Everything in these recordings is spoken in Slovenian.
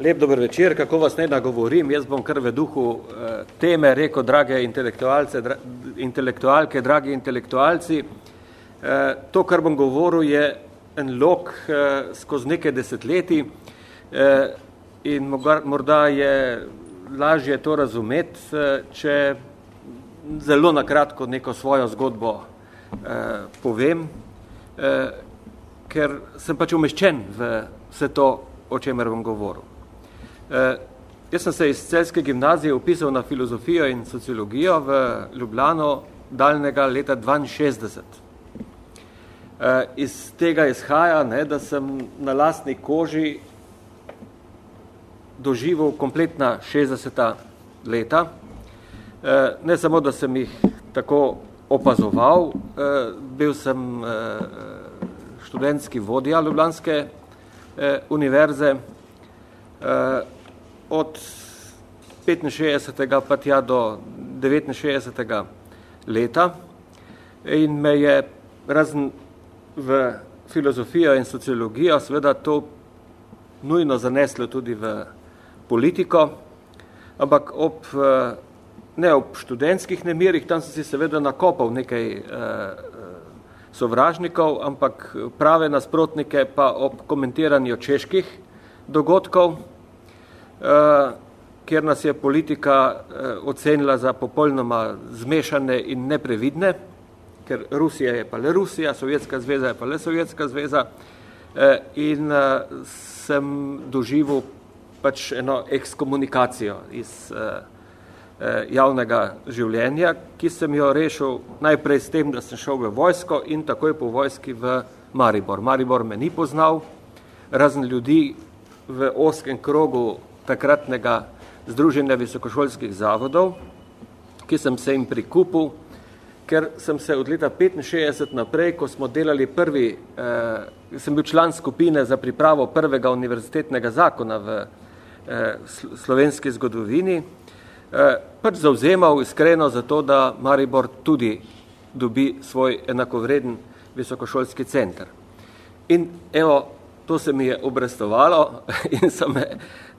Lep dober večer, kako vas ne nagovorim, jaz bom kar v duhu eh, teme rekel, drage intelektualce, dra, intelektualke, dragi intelektualci. Eh, to, kar bom govoril, je en lok eh, skozi nekaj desetletij eh, in morda je lažje to razumeti, eh, če zelo nakratko neko svojo zgodbo eh, povem, eh, ker sem pač umeščen v vse to, o čemer bom govoril. Eh, jaz sem se iz celske gimnazije upisal na filozofijo in sociologijo v Ljubljano daljnega leta 62. Eh, iz tega izhaja, ne, da sem na lastni koži doživel kompletna 60. leta. Eh, ne samo, da sem jih tako opazoval, bil sem študentski vodja Ljubljanske univerze, od 65. pa tja do 69. leta in me je razen v filozofijo in sociologijo seveda to nujno zaneslo tudi v politiko, ampak ob, ne ob študentskih nemirih, tam sem si seveda nakopal nekaj eh, sovražnikov, ampak prave nasprotnike pa ob komentiranju čeških dogodkov, Eh, kjer nas je politika eh, ocenila za popolnoma zmešane in neprevidne, ker Rusija je pa le Rusija, Sovjetska zveza je pa le Sovjetska zveza eh, in sem doživel pač eno ekskomunikacijo iz javnega življenja, ki sem jo rešil najprej s tem, da sem šel v vojsko in takoj po vojski v Maribor. Maribor me ni poznal, razen ljudi v oskem krogu takratnega Združenja visokošolskih zavodov, ki sem se jim prikupil, ker sem se od leta 65 naprej, ko smo delali prvi, eh, sem bil član skupine za pripravo prvega univerzitetnega zakona v eh, slovenski zgodovini, eh, pač zauzemal iskreno za to, da Maribor tudi dobi svoj enakovreden visokošolski center. In evo, to se mi je obrestovalo in so me Eh,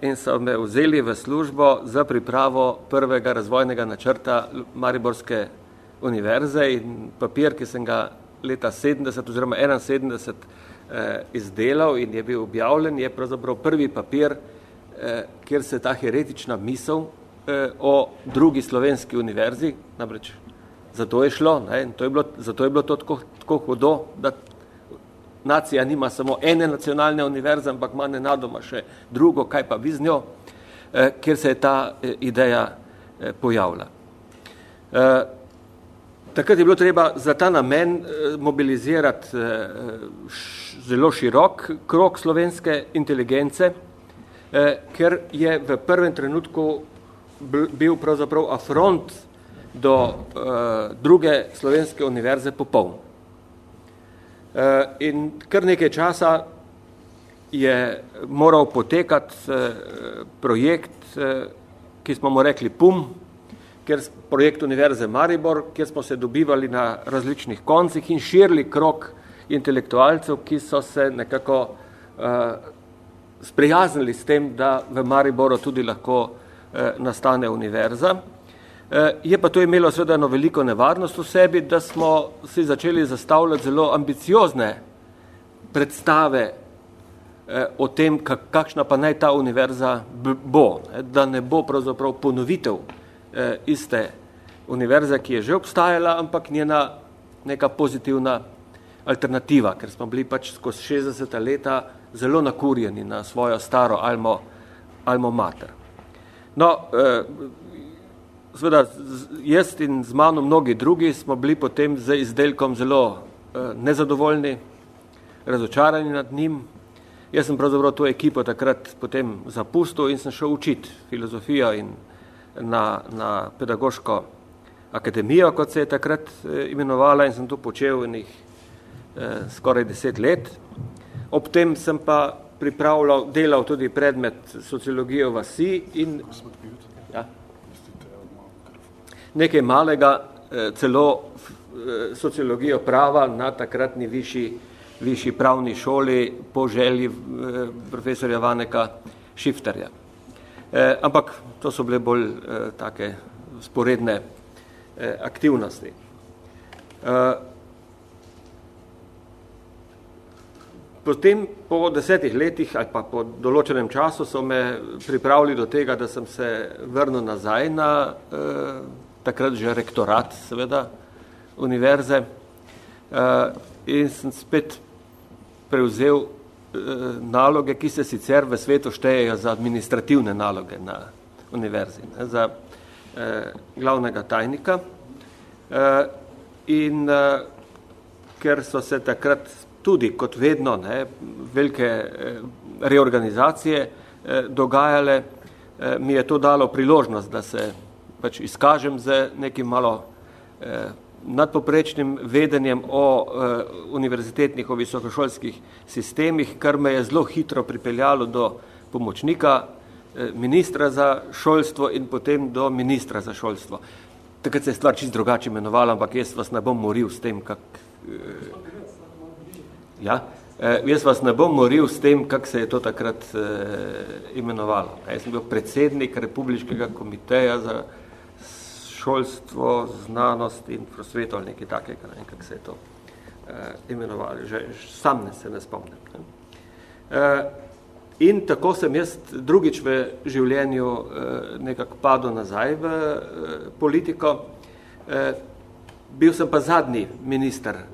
in so me vzeli v službo za pripravo prvega razvojnega načrta Mariborske univerze in papir, ki sem ga leta 70 oziroma 71 eh, izdelal in je bil objavljen, je pravzaprav prvi papir, eh, kjer se ta heretična misel o drugi slovenski univerzi, namreč zato je šlo, ne, in to je bilo, zato je bilo to tako, tako hudo, da nacija nima samo ene nacionalne univerze, ampak ima nenadoma še drugo, kaj pa bi z njo, eh, kjer se je ta eh, ideja eh, pojavila. Takrat je bilo treba za ta namen mobilizirati zelo širok krok slovenske inteligence, ker je v prvem trenutku bil pravzaprav afront do druge slovenske univerze popoln. Eh, in kar nekaj časa je moral potekati eh, projekt, eh, ki smo mu rekli PUM, kjer projekt Univerze Maribor, kjer smo se dobivali na različnih koncih in širili krok intelektualcev, ki so se nekako sprijaznili s tem, da v Mariboru tudi lahko nastane univerza. Eh, je pa to imelo seveda eno veliko nevarnost v sebi, da smo si začeli zastavljati zelo ambiciozne predstave eh, o tem, kakšna pa naj ta univerza bo, da ne bo pravzaprav ponovitev eh, iste univerze, ki je že obstajala, ampak njena neka pozitivna alternativa, ker smo bili pač skozi 60 leta zelo nakurjeni na svojo staro almo, almo mater. No, Sveda, jaz in z mano mnogi drugi smo bili potem z izdelkom zelo eh, nezadovoljni, razočarani nad njim. Jaz sem pravzaprav to ekipo takrat potem zapustil in sem šel učiti filozofijo in na, na pedagoško akademijo, kot se je takrat eh, imenovala in sem to počel in jih eh, skoraj deset let. Ob tem sem pa pripravljal, delal tudi predmet sociologije vasi in... Nekaj malega, eh, celo eh, sociologijo prava na takratni višji, višji pravni šoli po želji eh, profesorja Vaneka šifterja. Ampak to so bile bolj take sporedne aktivnosti. Potem po desetih letih ali pa po določenem času so me pripravili do tega, da sem se vrnil nazaj na eh, takrat že rektorat, seveda, univerze eh, in sem spet prevzel eh, naloge, ki se sicer v svetu štejejo za administrativne naloge na univerzi, ne, za eh, glavnega tajnika. Eh, in eh, ker so se takrat tudi kot vedno ne, velike eh, reorganizacije eh, dogajale, eh, mi je to dalo priložnost, da se pač izkažem z nekim malo nadpoprečnim vedenjem o univerzitetnih, o visokošolskih sistemih, kar me je zelo hitro pripeljalo do pomočnika ministra za šolstvo in potem do ministra za šolstvo. Takrat se je stvar čist drugače imenovala, ampak jaz vas ne bom moril s tem, kak, Ja? E, jaz vas ne bom moril s tem, kak se je to takrat e, imenovalo. Jaz sem bil predsednik Republiškega komiteja za šolstvo, znanost in prosveto ali nekaj takega, ne, kak se je to e, imenovalo. Že, sam ne se ne spomnim. Ne. E, in tako sem jaz drugič v življenju e, nekako padel nazaj v e, politiko. E, bil sem pa zadnji minister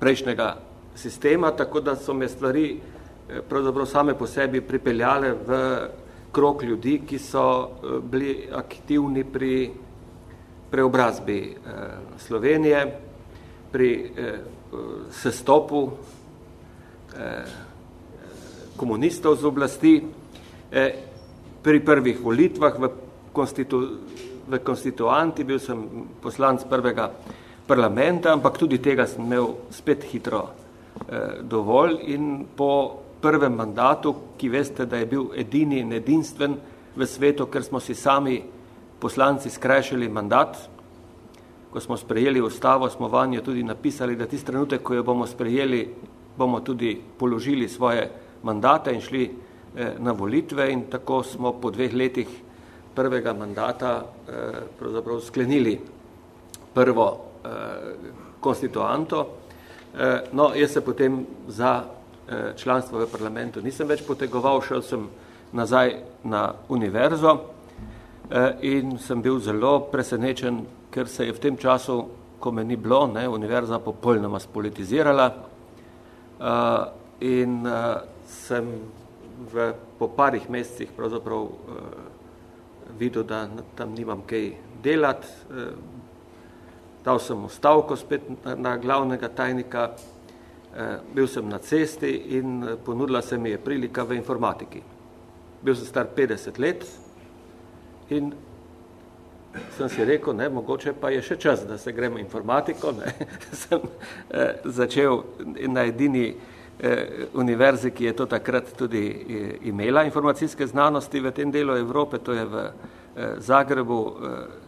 prejšnjega sistema, tako da so me stvari eh, pravzaprav same po sebi pripeljale v krok ljudi, ki so eh, bili aktivni pri preobrazbi eh, Slovenije, pri sestopu komunistov z oblasti, pri prvih volitvah v, konstitu, v konstituanti, bil sem poslanc prvega parlamenta, ampak tudi tega sem imel spet hitro Eh, dovolj in po prvem mandatu, ki veste, da je bil edini in edinstven v svetu, ker smo si sami poslanci skrajšali mandat, ko smo sprejeli ustavo, smo vanjo tudi napisali, da tisti trenutek, ko jo bomo sprejeli, bomo tudi položili svoje mandate in šli eh, na volitve. In tako smo po dveh letih prvega mandata eh, pravzaprav sklenili prvo konstituanto, Eh, no, jaz se potem za članstvo v parlamentu nisem več potegoval, šel sem nazaj na univerzo in sem bil zelo presenečen, ker se je v tem času, ko me ni bilo, ne, univerza popolnoma spolitizirala. In sem v, po parih mesecih pravzaprav videl, da tam nimam kaj delati, dal sem ustavko spet na, na glavnega tajnika, eh, bil sem na cesti in eh, ponudila se mi je prilika v informatiki. Bil sem star 50 let in sem si rekel, ne, mogoče pa je še čas, da se gremo informatiko. Ne. sem eh, začel na edini eh, univerzi, ki je to takrat tudi eh, imela informacijske znanosti v tem delu Evrope, to je v eh, Zagrebu, eh,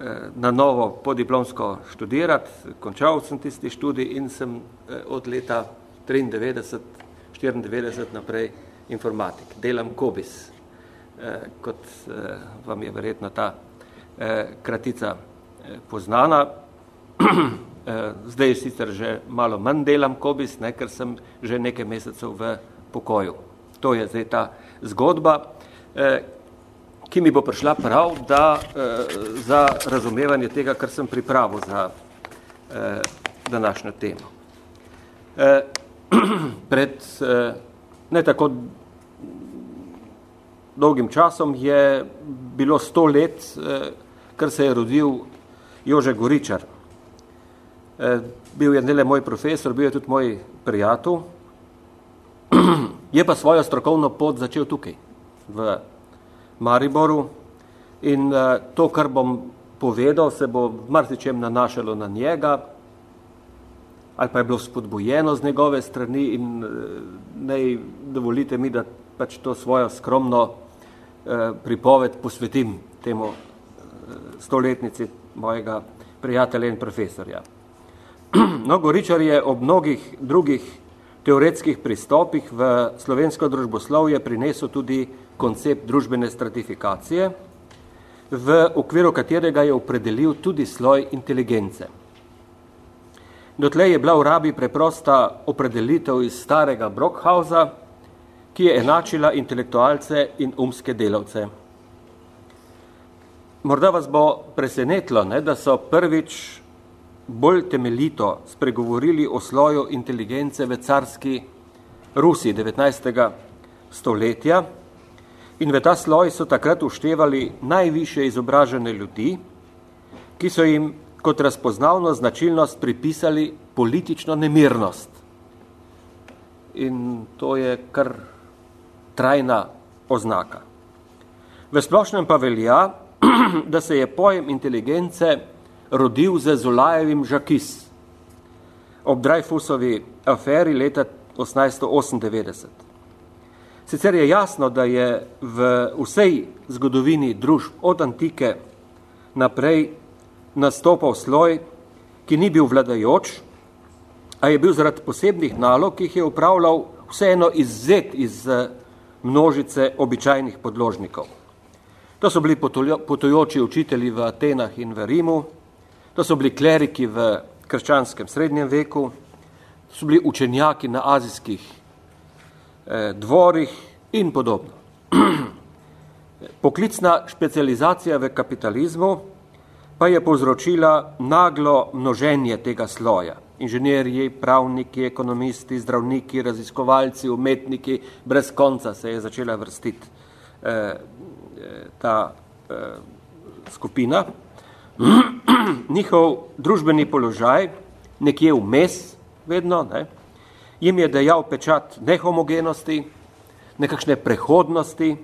Eh, na novo podiplomsko študirati, končal sem tisti študij in sem eh, od leta 93, 94 naprej informatik. Delam KOBIS, eh, kot vam je verjetno ta kratica poznana. Zdaj sicer že malo manj delam KOBIS, ne, ker sem že nekaj mesecev v pokoju. To je zdaj ta zgodba, ki mi bo prišla prav, da eh, za razumevanje tega, kar sem pripravil za eh, današnjo temo. Eh, pred eh, ne tako dolgim časom je bilo sto let, eh, kar se je rodil Jože Goričar. Eh, bil je ne le moj profesor, bil je tudi moj prijatelj, je pa svojo strokovno pot začel tukaj, v Mariboru. In uh, to, kar bom povedal, se bo v marsičem nanašalo na njega. Ali pa je bilo spodbujeno z njegove strani in naj dovolite mi, da pač to svojo skromno pripoved posvetim temu uh, stoletnici mojega prijatelja in profesorja. No, Goričar je ob mnogih drugih teoretskih pristopih v slovensko družboslovje prinesel tudi koncept družbene stratifikacije, v okviru katerega je opredelil tudi sloj inteligence. Dotlej je bila v rabi preprosta opredelitev iz starega Brockhausa, ki je enačila intelektualce in umske delavce. Morda vas bo presenetlo, ne, da so prvič bolj temeljito spregovorili o sloju inteligence v carski Rusiji 19. stoletja in v ta sloj so takrat uštevali najviše izobražene ljudi, ki so jim kot razpoznavno značilnost pripisali politično nemirnost. In to je kar trajna oznaka. V splošnem pa velja, da se je pojem inteligence rodil z Zulajevim Žakis ob Dreyfusovi aferi leta 1898. Sicer je jasno, da je v vsej zgodovini družb od antike naprej nastopal sloj, ki ni bil vladajoč, a je bil zaradi posebnih nalog, ki jih je upravljal, vseeno izzet iz množice običajnih podložnikov. To so bili potujoči učitelji v Atenah in v Rimu, To so bili kleriki v krščanskem srednjem veku, so bili učenjaki na azijskih eh, dvorih in podobno. Poklicna specializacija v kapitalizmu pa je povzročila naglo množenje tega sloja. Inženirji, pravniki, ekonomisti, zdravniki, raziskovalci, umetniki, brez konca se je začela vrstiti eh, eh ta eh, skupina. njihov družbeni položaj, nekje vmes, vedno, ne, jim je dejal pečat nehomogenosti, nekakšne prehodnosti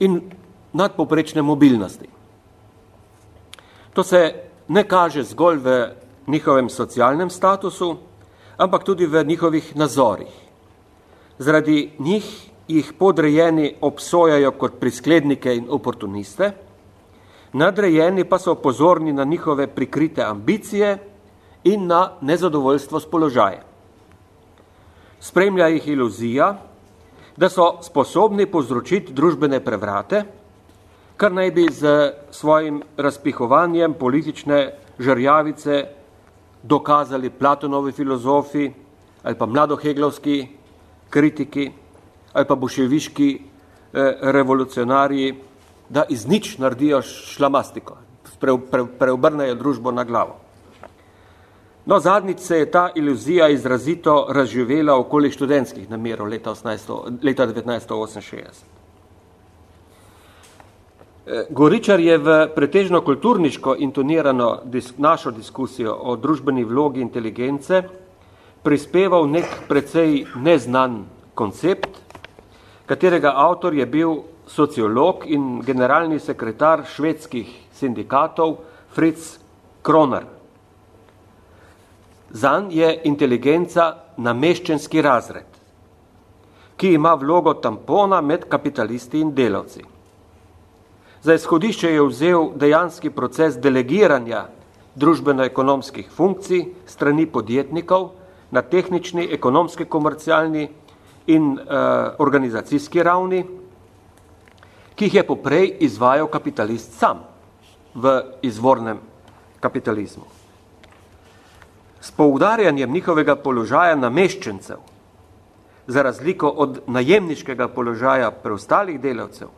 in nadpoprečne mobilnosti. To se ne kaže zgolj v njihovem socialnem statusu, ampak tudi v njihovih nazorih. Zaradi njih jih podrejeni obsojajo kot prisklednike in oportuniste, nadrejeni pa so pozorni na njihove prikrite ambicije in na nezadovoljstvo s položajem. Spremlja jih iluzija, da so sposobni povzročiti družbene prevrate, kar naj bi z svojim razpihovanjem politične žrjavice dokazali Platonovi filozofi ali pa mladoheglovski kritiki ali pa boševiški eh, revolucionarji da iz nič naredijo šlamastiko, pre, pre, preobrnejo družbo na glavo. No, zadnjič se je ta iluzija izrazito razživela okoli študentskih namerov leta, 18, leta 1968. Goričar je v pretežno kulturniško intonirano disk, našo diskusijo o družbeni vlogi inteligence prispeval nek precej neznan koncept, katerega avtor je bil sociolog in generalni sekretar švedskih sindikatov Fritz Kroner. Zan je inteligenca nameščenski razred, ki ima vlogo tampona med kapitalisti in delavci. Za izhodišče je vzel dejanski proces delegiranja družbeno-ekonomskih funkcij strani podjetnikov na tehnični, ekonomski, komercialni in uh, organizacijski ravni, ki jih je poprej izvajal kapitalist sam v izvornem kapitalizmu. S poudarjanjem njihovega položaja nameščencev, za razliko od najemniškega položaja preostalih delavcev,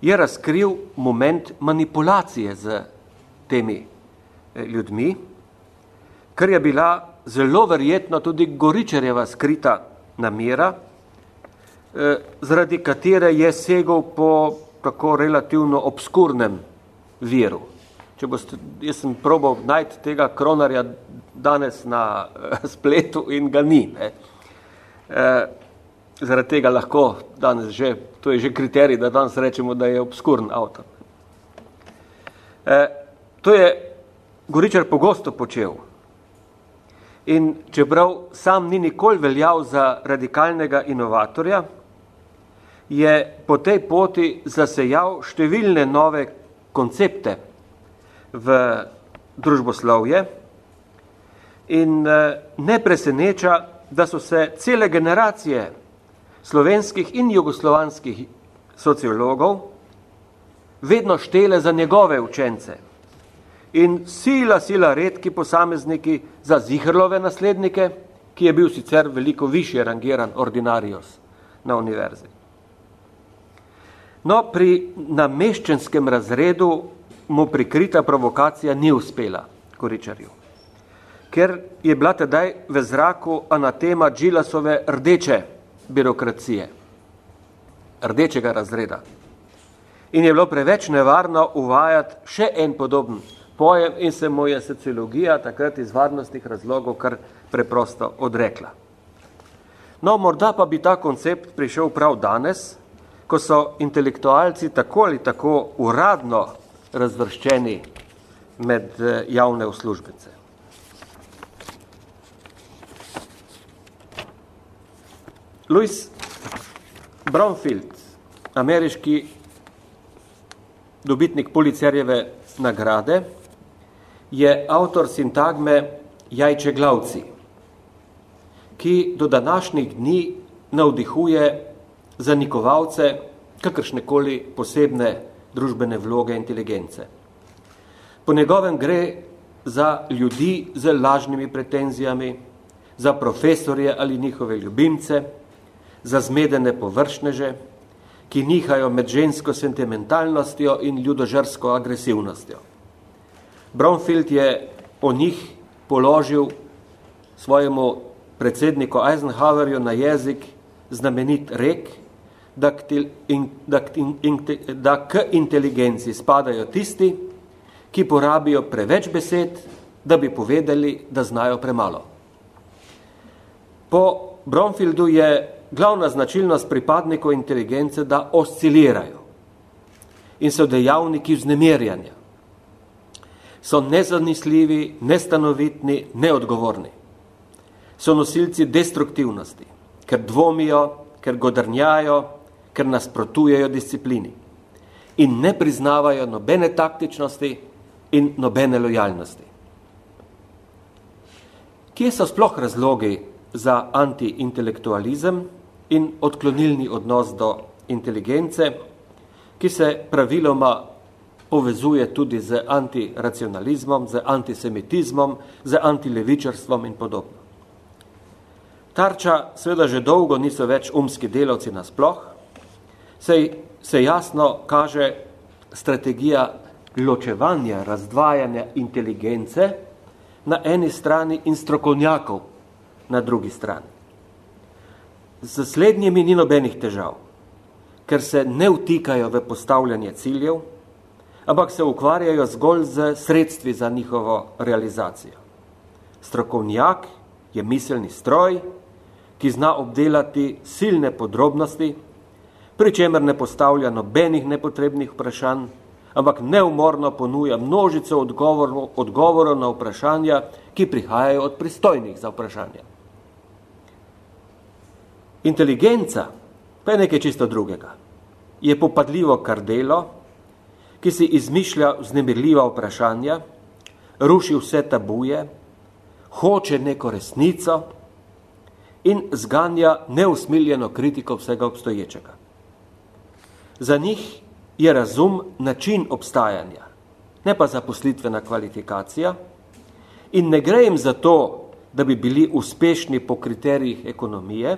je razkril moment manipulacije z temi eh, ljudmi, kar je bila zelo verjetno tudi Goričarjeva skrita namera, Eh, zaradi katere je segel po tako relativno obskurnem viru. Če boste, jaz sem probal najti tega kronarja danes na uh, spletu in ga ni. Ne. Zaradi tega lahko danes že, to je že kriterij, da danes rečemo, da je obskurn avtor. E, to je Goričar pogosto počel. In čeprav sam ni nikoli veljal za radikalnega inovatorja, je po tej poti zasejal številne nove koncepte v družboslovje in eh, ne preseneča, da so se cele generacije slovenskih in jugoslovanskih sociologov vedno štele za njegove učence in sila, sila redki posamezniki za zihrlove naslednike, ki je bil sicer veliko više rangiran ordinarius na univerzi. No, pri nameščenskem razredu mu prikrita provokacija ni uspela, Koričarju, ker je bila tedaj v zraku anatema Džilasove rdeče birokracije, rdečega razreda. In je bilo preveč nevarno uvajati še en podoben pojem in se mu je sociologija takrat iz varnostnih razlogov kar preprosto odrekla. No, morda pa bi ta koncept prišel prav danes, ko so intelektualci tako ali tako uradno razvrščeni med eh, javne uslužbence. Louis Brownfield, ameriški dobitnik policerjeve nagrade, je avtor sintagme jajče glavci, ki do današnjih dni navdihuje zanikovalce kakršnekoli posebne družbene vloge inteligence. Po njegovem gre za ljudi z lažnimi pretenzijami, za profesorje ali njihove ljubimce, za zmedene površneže, ki nihajo med žensko sentimentalnostjo in ljudožarsko agresivnostjo. Brownfield je o njih položil svojemu predsedniku Eisenhowerju na jezik znamenit rek, da k, in, da, k, in, da k inteligenci spadajo tisti, ki porabijo preveč besed, da bi povedali, da znajo premalo. Po Bromfieldu je glavna značilnost pripadnikov inteligence, da oscilirajo in so dejavniki vznemirjanja so nezanisljivi, nestanovitni, neodgovorni. So nosilci destruktivnosti, ker dvomijo, ker godrnjajo, ker nasprotujejo disciplini in ne priznavajo nobene taktičnosti in nobene lojalnosti. Kje so sploh razlogi za antiintelektualizem in odklonilni odnos do inteligence, ki se praviloma povezuje tudi z antiracionalizmom, z antisemitizmom, z antilevičarstvom in podobno. Tarča seveda že dolgo niso več umski delavci nasploh, sej se jasno kaže strategija ločevanja, razdvajanja inteligence na eni strani in strokovnjakov na drugi strani. Z slednjimi ni nobenih težav, ker se ne vtikajo v postavljanje ciljev, ampak se ukvarjajo zgolj z sredstvi za njihovo realizacijo. Strokovnjak je miselni stroj, ki zna obdelati silne podrobnosti, pri čemer ne postavlja nobenih nepotrebnih vprašanj, ampak neumorno ponuja množico odgovorov, odgovorov na vprašanja, ki prihajajo od pristojnih za vprašanja. Inteligenca pa je nekaj čisto drugega. Je popadljivo kardelo, ki si izmišlja vznemirljiva vprašanja, ruši vse tabuje, hoče neko resnico in zganja neusmiljeno kritiko vsega obstoječega. Za njih je razum način obstajanja, ne pa zaposlitvena kvalifikacija in ne gre jim za to, da bi bili uspešni po kriterijih ekonomije,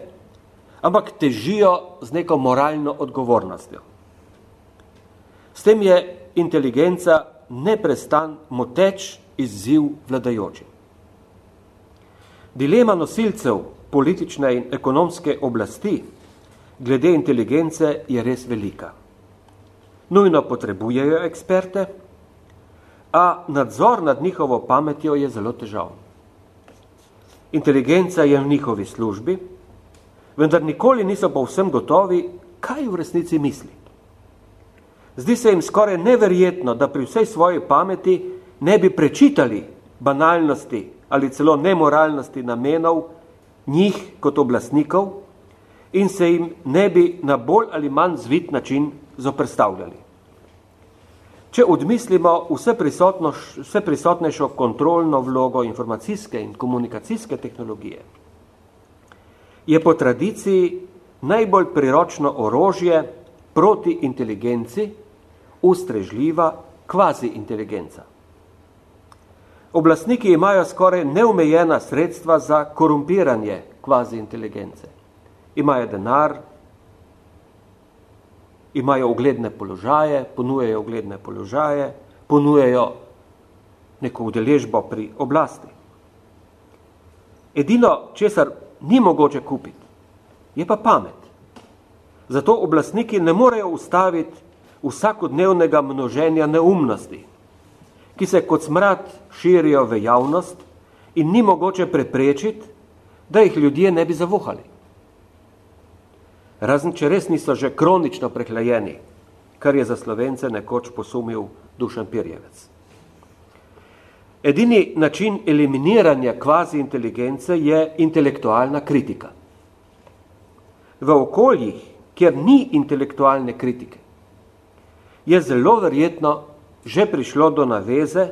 ampak težijo z neko moralno odgovornostjo. S tem je inteligenca neprestan moteč izziv vladajoči. Dilema nosilcev politične in ekonomske oblasti glede inteligence je res velika. Nujno potrebujejo eksperte, a nadzor nad njihovo pametjo je zelo težav. Inteligenca je v njihovi službi, vendar nikoli niso povsem gotovi, kaj v resnici misli. Zdi se jim skoraj neverjetno, da pri vsej svoji pameti ne bi prečitali banalnosti ali celo nemoralnosti namenov njih kot oblastnikov in se jim ne bi na bolj ali manj zvit način zoprstavljali. Če odmislimo vse, vse prisotnejšo kontrolno vlogo informacijske in komunikacijske tehnologije, je po tradiciji najbolj priročno orožje proti inteligenci ustrežljiva kvazi inteligenca. Oblastniki imajo skoraj neumejena sredstva za korumpiranje kvazi inteligence. Imajo denar, imajo ugledne položaje, ponujejo ugledne položaje, ponujejo neko udeležbo pri oblasti. Edino, česar ni mogoče kupiti, je pa pamet. Zato oblastniki ne morejo ustaviti vsakodnevnega množenja neumnosti, ki se kot smrad širijo v javnost in ni mogoče preprečiti, da jih ljudje ne bi zavohali. Razen, če res niso že kronično prehlajeni, kar je za slovence nekoč posumil Dušan Pirjevec. Edini način eliminiranja kvazi inteligence je intelektualna kritika. V okoljih, kjer ni intelektualne kritike, je zelo verjetno že prišlo do naveze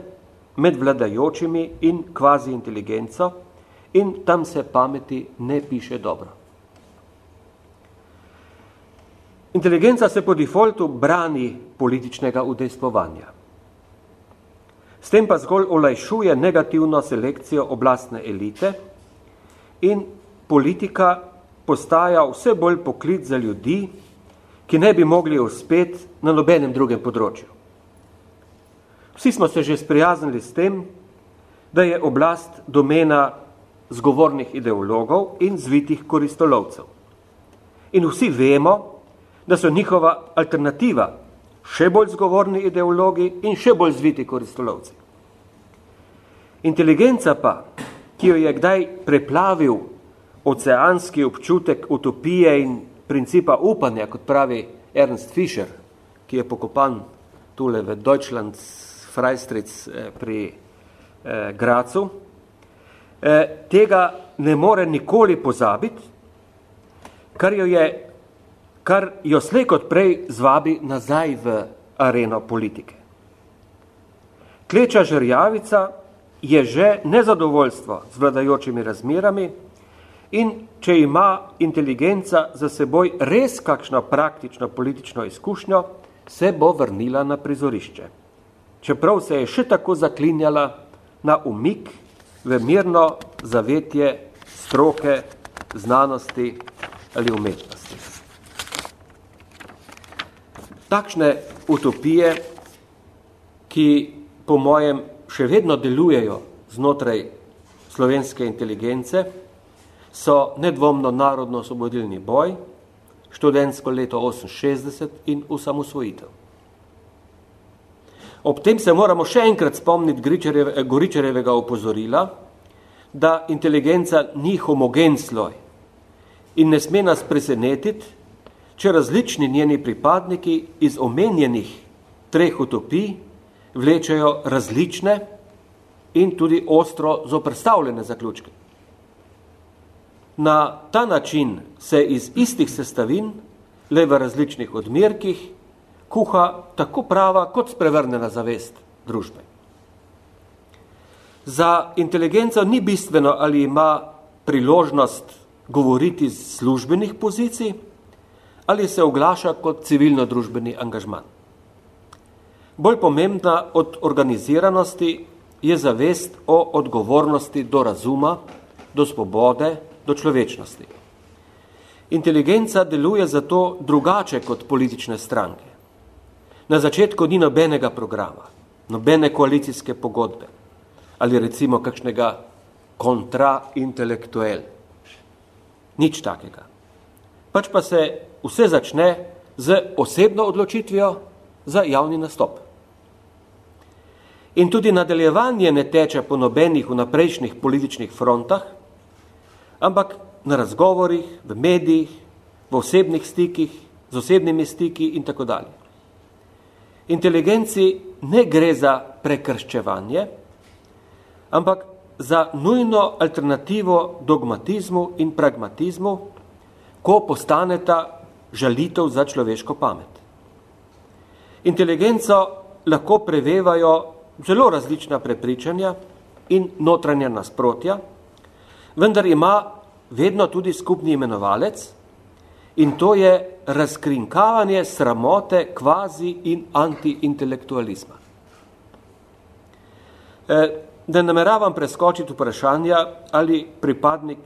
med vladajočimi in kvazi inteligenco in tam se pameti ne piše dobro. Inteligenca se po defaultu brani političnega udejstvovanja. S tem pa zgolj olajšuje negativno selekcijo oblastne elite in politika postaja vse bolj poklic za ljudi, ki ne bi mogli uspeti na nobenem drugem področju. Vsi smo se že sprijaznili s tem, da je oblast domena zgovornih ideologov in zvitih koristolovcev. In vsi vemo, da so njihova alternativa še bolj zgovorni ideologi in še bolj zviti koristolovci. Inteligenca pa, ki jo je kdaj preplavil oceanski občutek utopije in principa upanja, kot pravi Ernst Fischer, ki je pokopan tule v Deutschland Freistric eh, pri eh, Gracu, eh, tega ne more nikoli pozabiti, kar jo, je, kar jo slej kot prej zvabi nazaj v areno politike. Kleča žrjavica je že nezadovoljstvo z vladajočimi razmerami in če ima inteligenca za seboj res kakšno praktično politično izkušnjo, se bo vrnila na prizorišče čeprav se je še tako zaklinjala na umik v mirno zavetje stroke, znanosti ali umetnosti. Takšne utopije, ki po mojem še vedno delujejo znotraj slovenske inteligence, so nedvomno narodno-osvobodilni boj, študentsko leto 68 in usamosvojitev. Ob tem se moramo še enkrat spomniti Goričarjevega opozorila, da inteligenca ni homogen sloj in ne sme nas presenetiti, če različni njeni pripadniki iz omenjenih treh utopij vlečejo različne in tudi ostro zoprstavljene zaključke. Na ta način se iz istih sestavin, le v različnih odmerkih, kuha tako prava kot sprevrnjena zavest družbe. Za inteligenco ni bistveno, ali ima priložnost govoriti z službenih pozicij ali se oglaša kot civilno-družbeni angažman. Bolj pomembna od organiziranosti je zavest o odgovornosti do razuma, do svobode, do človečnosti. Inteligenca deluje zato drugače kot politične stranke. Na začetku ni nobenega programa, nobene koalicijske pogodbe ali recimo kakšnega kontraintelektuel. Nič takega. Pač pa se vse začne z osebno odločitvijo za javni nastop. In tudi nadaljevanje ne teče po nobenih vnaprejšnjih političnih frontah, ampak na razgovorih, v medijih, v osebnih stikih, z osebnimi stiki in tako dalje. Inteligenci ne gre za prekrščevanje, ampak za nujno alternativo dogmatizmu in pragmatizmu, ko postaneta žalitev za človeško pamet. Inteligenco lahko prevevajo zelo različna prepričanja in notranja nasprotja, vendar ima vedno tudi skupni imenovalec in to je razkrinkavanje sramote kvazi in antiintelektualizma. E, da nameravam preskočiti vprašanja, ali pripadnik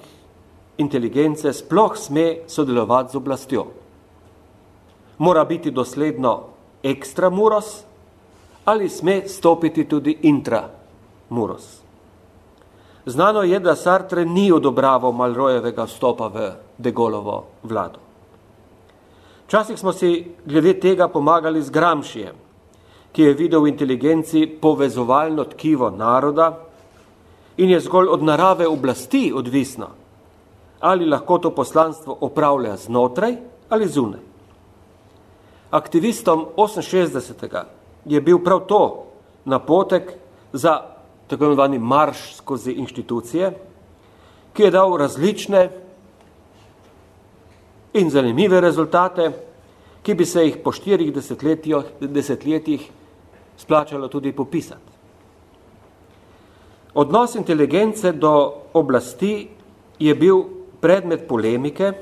inteligence sploh sme sodelovati z oblastjo. Mora biti dosledno ekstramuros ali sme stopiti tudi intramuros. Znano je, da Sartre ni odobraval Malrojevega vstopa v Degolovo vlado. Včasih smo si glede tega pomagali z Gramšijem, ki je videl v inteligenci povezovalno tkivo naroda in je zgolj od narave oblasti odvisno, ali lahko to poslanstvo opravlja znotraj ali zunaj. Aktivistom 68. je bil prav to napotek za tako imenovani marš skozi inštitucije, ki je dal različne in zanimive rezultate, ki bi se jih po štirih desetletjih splačalo tudi popisati. Odnos inteligence do oblasti je bil predmet polemike,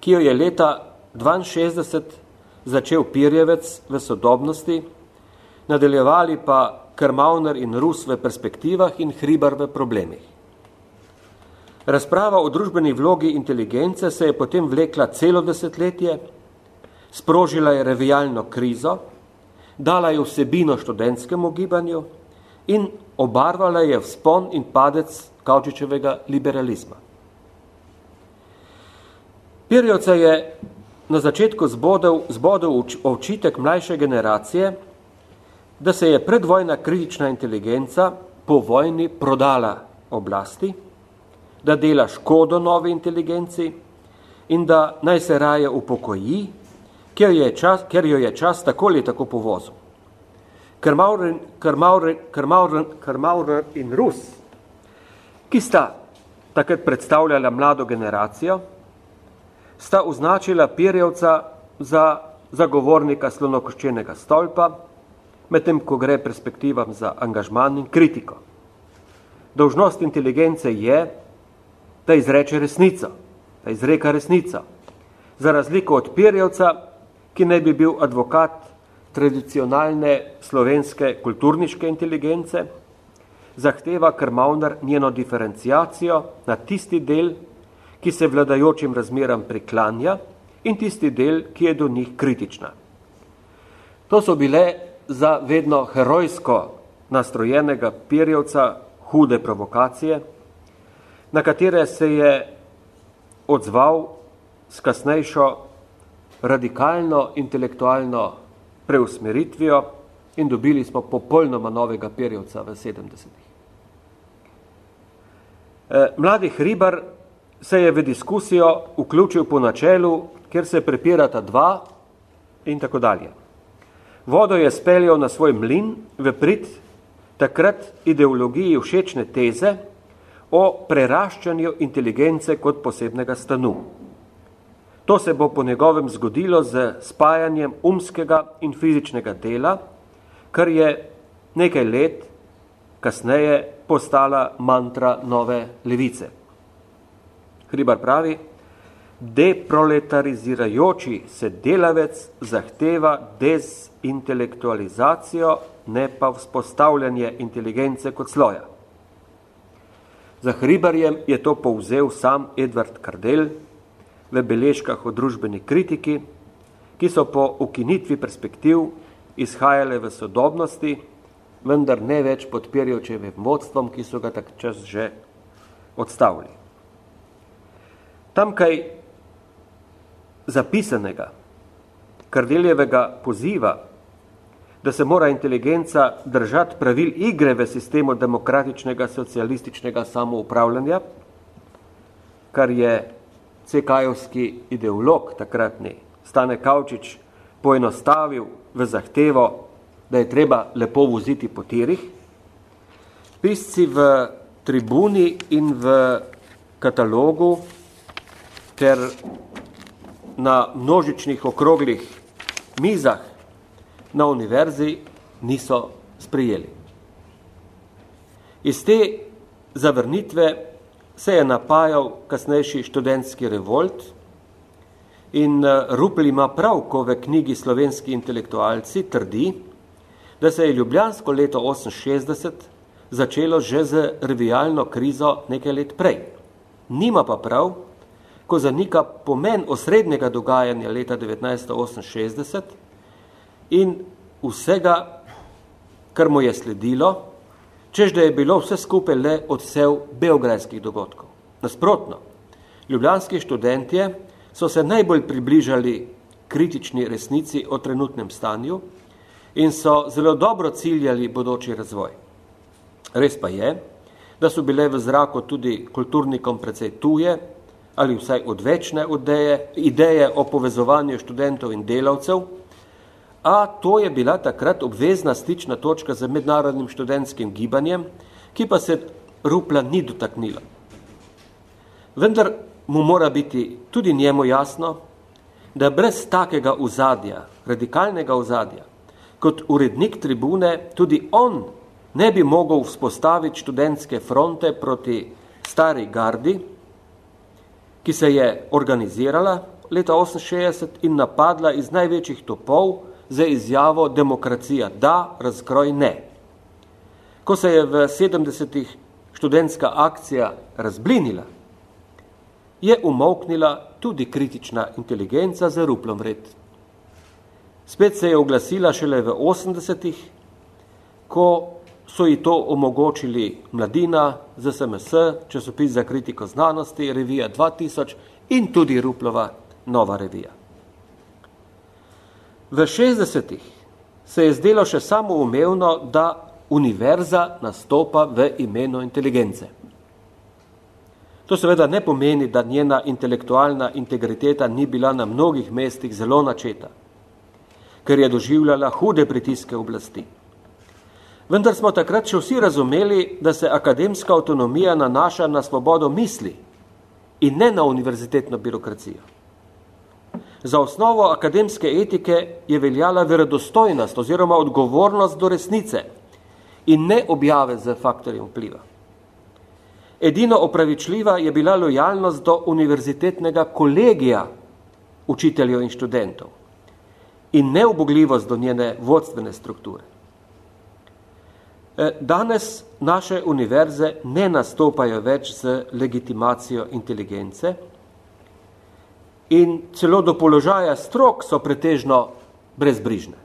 ki jo je leta 62 začel Pirjevec v sodobnosti, nadaljevali pa Krmauner in Rus v perspektivah in Hribar v problemih. Razprava o družbeni vlogi inteligence se je potem vlekla celo desetletje, sprožila je revijalno krizo, dala je vsebino študentskemu gibanju in obarvala je vzpon in padec Kaučičevega liberalizma. Pirjovca je na začetku zbodel, zbodel očitek mlajše generacije, da se je predvojna kritična inteligenca po vojni prodala oblasti, da dela škodo novi inteligenci in da naj se raje upokoji, ker, je čas, ker jo je čas tako ali tako povozil. Ker Maurer in Rus, ki sta takrat predstavljala mlado generacijo, sta označila Pirjevca za zagovornika slonokoščenega stolpa, medtem ko gre perspektivam za angažman in kritiko. Dolžnost inteligence je, da izreče resnico, da izreka resnico. Za razliko od Pirjevca, ki naj bi bil advokat tradicionalne slovenske kulturniške inteligence, zahteva Krmauner njeno diferencijacijo na tisti del, ki se vladajočim razmeram priklanja in tisti del, ki je do njih kritična. To so bile za vedno herojsko nastrojenega Pirjevca hude provokacije, na katere se je odzval s kasnejšo radikalno intelektualno preusmeritvijo in dobili smo popolnoma novega Pirjevca v 70-ih. E, mladi Hribar se je v diskusijo vključil po načelu, kjer se prepirata dva in tako dalje. Vodo je speljal na svoj mlin v prid takrat ideologiji všečne teze o preraščanju inteligence kot posebnega stanu. To se bo po njegovem zgodilo z spajanjem umskega in fizičnega dela, kar je nekaj let kasneje postala mantra nove levice. Hribar pravi, deproletarizirajoči se delavec zahteva dezintelektualizacijo, ne pa vzpostavljanje inteligence kot sloja. Za Hribarjem je to povzel sam Edward Kardel v beležkah o družbeni kritiki, ki so po ukinitvi perspektiv izhajale v sodobnosti, vendar ne več pod Pirjevčevim vodstvom, ki so ga tak čas že odstavili. Tamkaj zapisanega Kardeljevega poziva, da se mora inteligenca držati pravil igre v sistemu demokratičnega socialističnega samoupravljanja, kar je CK-jovski ideolog takratni Stane Kavčič poenostavil v zahtevo, da je treba lepo voziti po tirih. Pisci v tribuni in v katalogu ter na množičnih okroglih mizah na univerzi niso sprejeli. Iz te zavrnitve se je napajal kasnejši študentski revolt in eh, Rupel ima prav, ko v knjigi Slovenski intelektualci trdi, da se je Ljubljansko leto 68 začelo že z revijalno krizo nekaj let prej. Nima pa prav, ko zanika pomen osrednjega dogajanja leta 1968 in vsega, kar mu je sledilo, čež da je bilo vse skupaj le odsev beograjskih dogodkov. Nasprotno, ljubljanski študentje so se najbolj približali kritični resnici o trenutnem stanju in so zelo dobro ciljali bodoči razvoj. Res pa je, da so bile v zraku tudi kulturnikom precej tuje ali vsaj odvečne ideje, ideje o povezovanju študentov in delavcev, a to je bila takrat obvezna stična točka za mednarodnim študentskim gibanjem, ki pa se Rupla ni dotaknila. Vendar mu mora biti tudi njemu jasno, da brez takega uzadja, radikalnega uzadja, kot urednik tribune, tudi on ne bi mogel vzpostaviti študentske fronte proti stari gardi, ki se je organizirala leta 68 in napadla iz največjih topov za izjavo demokracija da, razkroj ne. Ko se je v 70-ih študentska akcija razblinila, je umoknila tudi kritična inteligenca za ruplom vred. Spet se je oglasila šele v 80-ih, ko so ji to omogočili Mladina, ZSMS, časopis za kritiko znanosti, revija 2000 in tudi Ruplova nova revija. V 60-ih se je zdelo še samo umevno, da univerza nastopa v imenu inteligence. To seveda ne pomeni, da njena intelektualna integriteta ni bila na mnogih mestih zelo načeta, ker je doživljala hude pritiske oblasti. Vendar smo takrat še vsi razumeli, da se akademska avtonomija nanaša na svobodo misli in ne na univerzitetno birokracijo. Za osnovo akademske etike je veljala verodostojnost oziroma odgovornost do resnice in ne objave z faktorjem vpliva. Edino opravičljiva je bila lojalnost do univerzitetnega kolegija učiteljev in študentov in neubogljivost do njene vodstvene strukture. Eh, danes naše univerze ne nastopajo več z legitimacijo inteligence in celo do položaja strok so pretežno brezbrižne.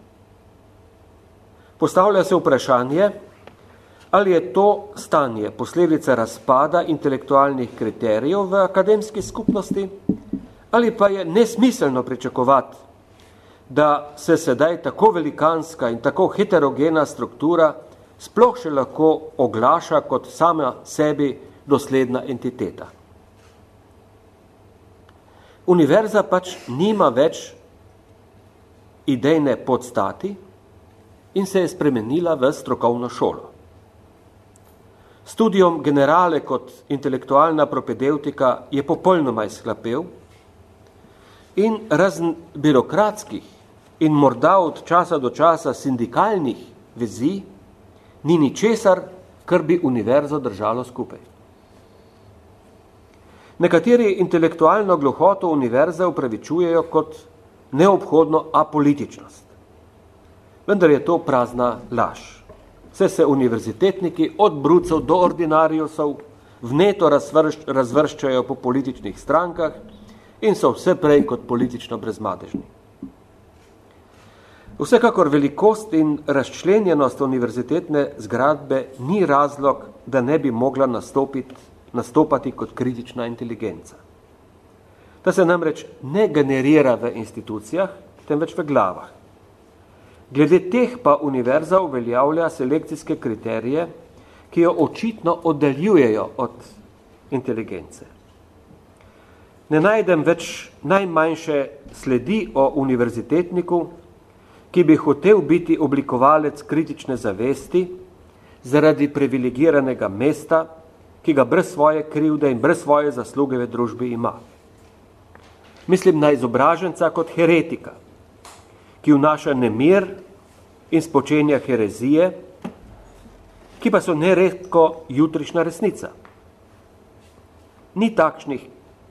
Postavlja se vprašanje, ali je to stanje posledica razpada intelektualnih kriterijev v akademski skupnosti, ali pa je nesmiselno pričakovati, da se sedaj tako velikanska in tako heterogena struktura sploh še lahko oglaša kot sama sebi dosledna entiteta. Univerza pač nima več idejne podstati in se je spremenila v strokovno šolo. Studijom generale kot intelektualna propedeutika je popolnoma izhlapel in razen birokratskih in morda od časa do časa sindikalnih vezij ni ničesar, kar bi univerzo držalo skupaj. Nekateri intelektualno gluhoto univerze upravičujejo kot neobhodno apolitičnost. Vendar je to prazna laž. Vse se univerzitetniki od brucev do ordinarijosov vneto razvršč, razvrščajo po političnih strankah in so vse prej kot politično brezmadežni. Vsekakor velikost in razčlenjenost univerzitetne zgradbe ni razlog, da ne bi mogla nastopiti, nastopati kot kritična inteligenca. Ta se namreč ne generira v institucijah, temveč v glavah. Glede teh pa univerza uveljavlja selekcijske kriterije, ki jo očitno oddaljujejo od inteligence. Ne najdem več najmanjše sledi o univerzitetniku, ki bi hotel biti oblikovalec kritične zavesti zaradi privilegiranega mesta, ki ga brez svoje krivde in brez svoje zasluge v družbi ima. Mislim na izobraženca kot heretika, ki vnaša nemir in spočenja herezije, ki pa so neredko jutrišnja resnica. ni takšnih,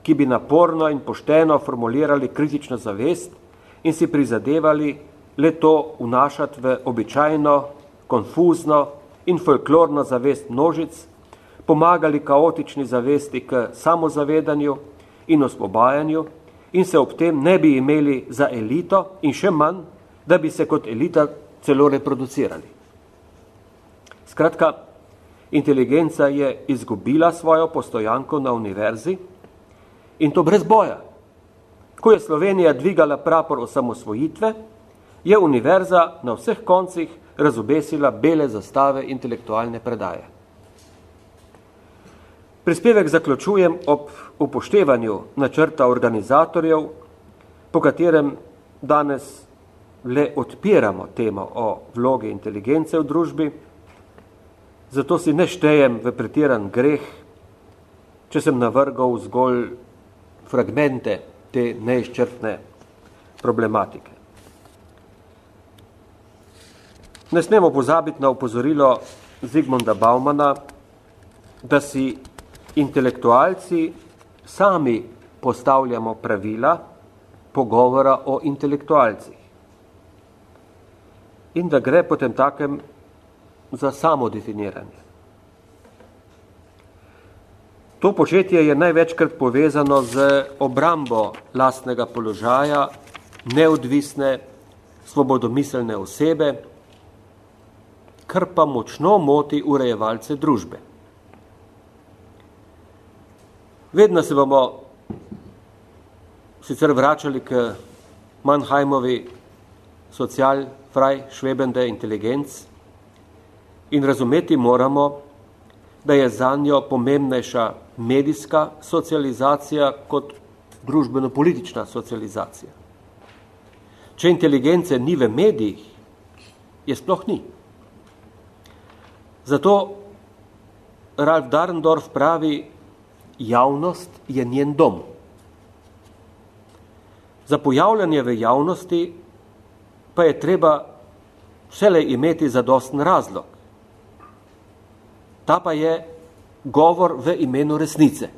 ki bi naporno in pošteno formulirali kritično zavest in si prizadevali le to vnašati v običajno, konfuzno in folklorno zavest množic, pomagali kaotični zavesti k samozavedanju in osvobajanju in se ob tem ne bi imeli za elito in še manj, da bi se kot elita celo reproducirali. Skratka, inteligenca je izgubila svojo postojanko na univerzi in to brez boja. Ko je Slovenija dvigala prapor osamosvojitve, je univerza na vseh koncih razobesila bele zastave intelektualne predaje. Prispevek zaključujem ob upoštevanju načrta organizatorjev, po katerem danes le odpiramo temo o vlogi inteligence v družbi, zato si ne štejem v pretiran greh, če sem navrgal zgolj fragmente te neizčrpne problematike. Ne smemo pozabiti na upozorilo Zigmunda Baumana, da si intelektualci sami postavljamo pravila pogovora o intelektualcih in da gre potem takem za samo definiranje. To početje je največkrat povezano z obrambo lastnega položaja, neodvisne, svobodomiselne osebe, kar pa močno moti urejevalce družbe. Vedno se bomo sicer vračali k Mannheimovi social fraj švebende inteligenc in razumeti moramo, da je za njo pomembnejša medijska socializacija kot družbeno-politična socializacija. Če inteligence ni v medijih, je sploh ni. Zato Ralf Darndorf pravi, javnost je njen dom. Za pojavljanje v javnosti pa je treba vselej imeti zadosten razlog. Ta pa je govor v imenu resnice.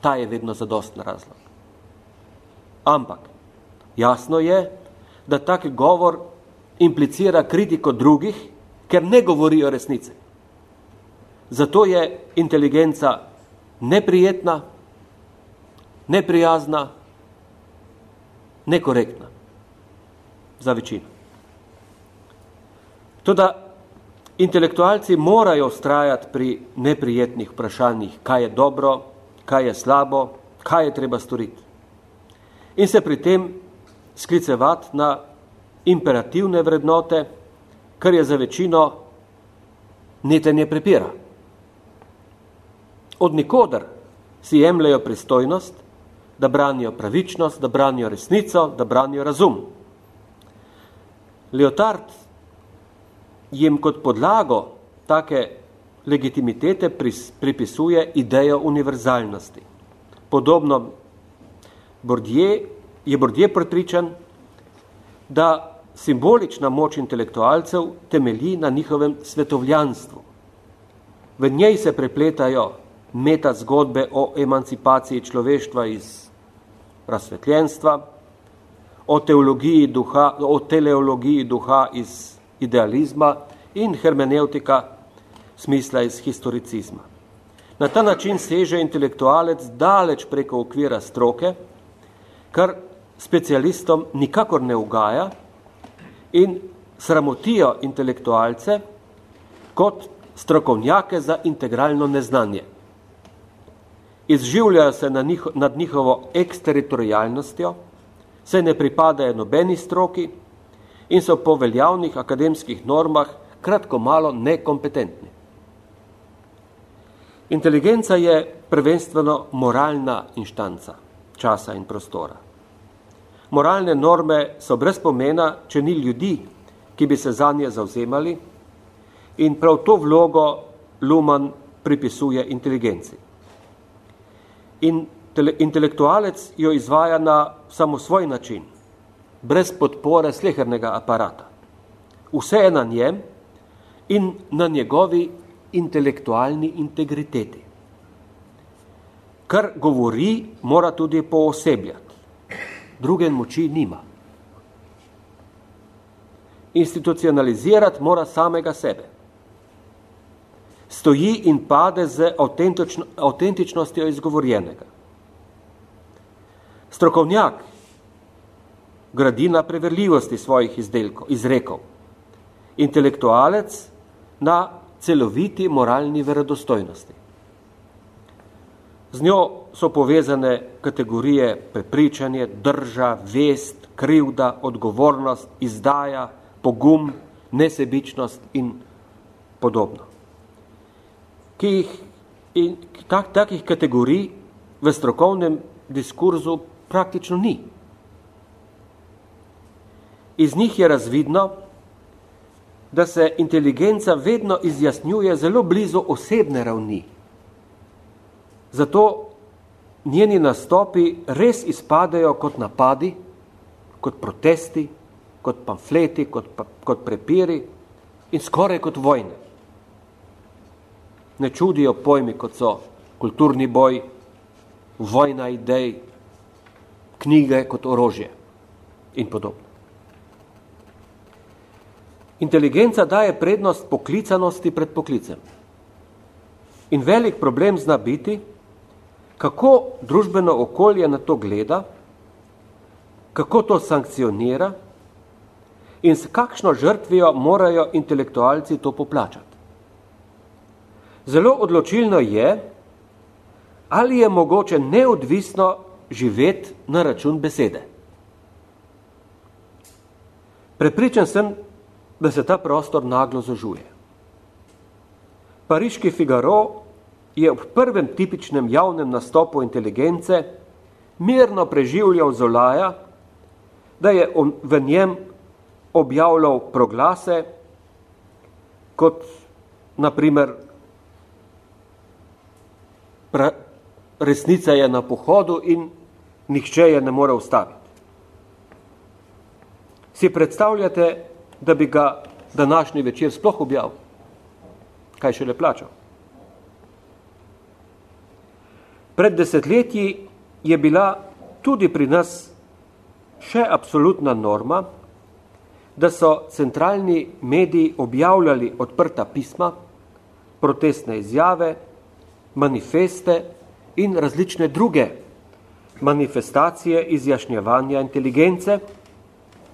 Ta je vedno zadosten razlog. Ampak jasno je, da tak govor implicira kritiko drugih, ker ne govorijo resnice. Zato je inteligenca neprijetna, neprijazna, nekorektna za večino. Toda intelektualci morajo ustrajati pri neprijetnih vprašanjih, kaj je dobro, kaj je slabo, kaj je treba storiti. In se pri tem sklicevati na imperativne vrednote, kar je za večino netenje prepira. Od nikoder si jemljajo pristojnost, da branijo pravičnost, da branijo resnico, da branijo razum. Leotard jim kot podlago take legitimitete pripisuje idejo univerzalnosti. Podobno Bordje, je Bordje prepričan, da simbolična moč intelektualcev temelji na njihovem svetovljanstvu. V njej se prepletajo meta zgodbe o emancipaciji človeštva iz razsvetljenstva, o teologiji duha, o teleologiji duha iz idealizma in hermeneutika smisla iz historicizma. Na ta način seže intelektualec daleč preko okvira stroke, kar specialistom nikakor ne ugaja in sramotijo intelektualce kot strokovnjake za integralno neznanje. Izživljajo se na njiho, nad njihovo eksteritorijalnostjo, se ne pripadajo nobeni stroki in so po veljavnih akademskih normah kratko malo nekompetentni. Inteligenca je prvenstveno moralna inštanca časa in prostora. Moralne norme so brez pomena, če ni ljudi, ki bi se za nje zauzemali in prav to vlogo Luman pripisuje inteligenci. In intelektualec jo izvaja na samo svoj način, brez podpore slehernega aparata. Vse je na njem in na njegovi intelektualni integriteti. kar govori, mora tudi poosebljati. Druge moči nima. Institucionalizirati mora samega sebe. Stoji in pade z avtentičnostjo izgovorjenega. Strokovnjak gradi na preverljivosti svojih izdelkov, izrekov. Intelektualec na celoviti moralni verodostojnosti. Z njo so povezane kategorije prepričanje, drža, vest, krivda, odgovornost, izdaja, pogum, nesebičnost in podobno. Ki jih, in tak, takih kategorij v strokovnem diskurzu praktično ni. Iz njih je razvidno, da se inteligenca vedno izjasnjuje zelo blizu osebne ravni. Zato njeni nastopi res izpadajo kot napadi, kot protesti, kot pamfleti, kot, kot prepiri in skoraj kot vojne. Ne čudijo pojmi, kot so kulturni boj, vojna idej, knjige kot orožje in podobno. Inteligenca daje prednost poklicanosti pred poklicem. In velik problem zna biti, kako družbeno okolje na to gleda, kako to sankcionira in s kakšno žrtvijo morajo intelektualci to poplačati. Zelo odločilno je, ali je mogoče neodvisno živeti na račun besede. Prepričan sem, da se ta prostor naglo zažuje. Pariški Figaro je ob prvem tipičnem javnem nastopu inteligence mirno preživljal Zolaja, da je on v njem objavljal proglase, kot naprimer pra, resnica je na pohodu in nihče je ne more ustaviti. Si predstavljate, da bi ga današnji večer sploh objavil? Kaj še le plačal? Pred desetletji je bila tudi pri nas še absolutna norma, da so centralni mediji objavljali odprta pisma, protestne izjave, manifeste in različne druge manifestacije izjašnjevanja inteligence,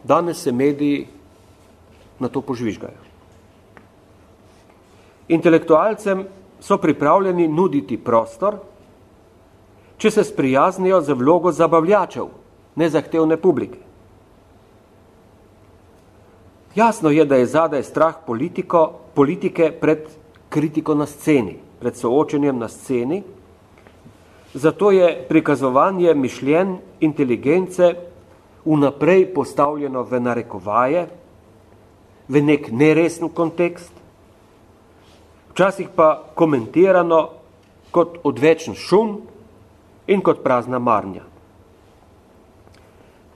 danes se mediji na to požvižgajo. Intelektualcem so pripravljeni nuditi prostor, če se sprijaznijo za vlogo zabavljačev, nezahtevne publike. Jasno je, da je zadaj strah politiko, politike pred kritiko na sceni, pred soočenjem na sceni, zato je prikazovanje mišljen inteligence vnaprej postavljeno v narekovaje, v nek neresen kontekst, včasih pa komentirano kot odvečen šum in kot prazna marnja.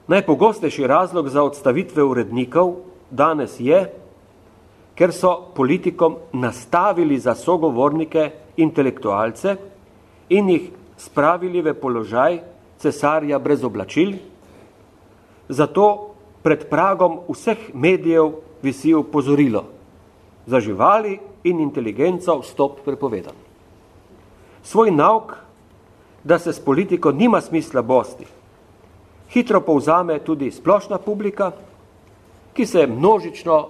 Najpogostejši razlog za odstavitve urednikov danes je, ker so politikom nastavili za sogovornike intelektualce in jih spravili v položaj cesarja brez oblačil, zato pred pragom vseh medijev visi upozorilo za živali in inteligenco vstop prepovedan. Svoj nauk, da se s politiko nima smisla bosti, hitro povzame tudi splošna publika, ki se množično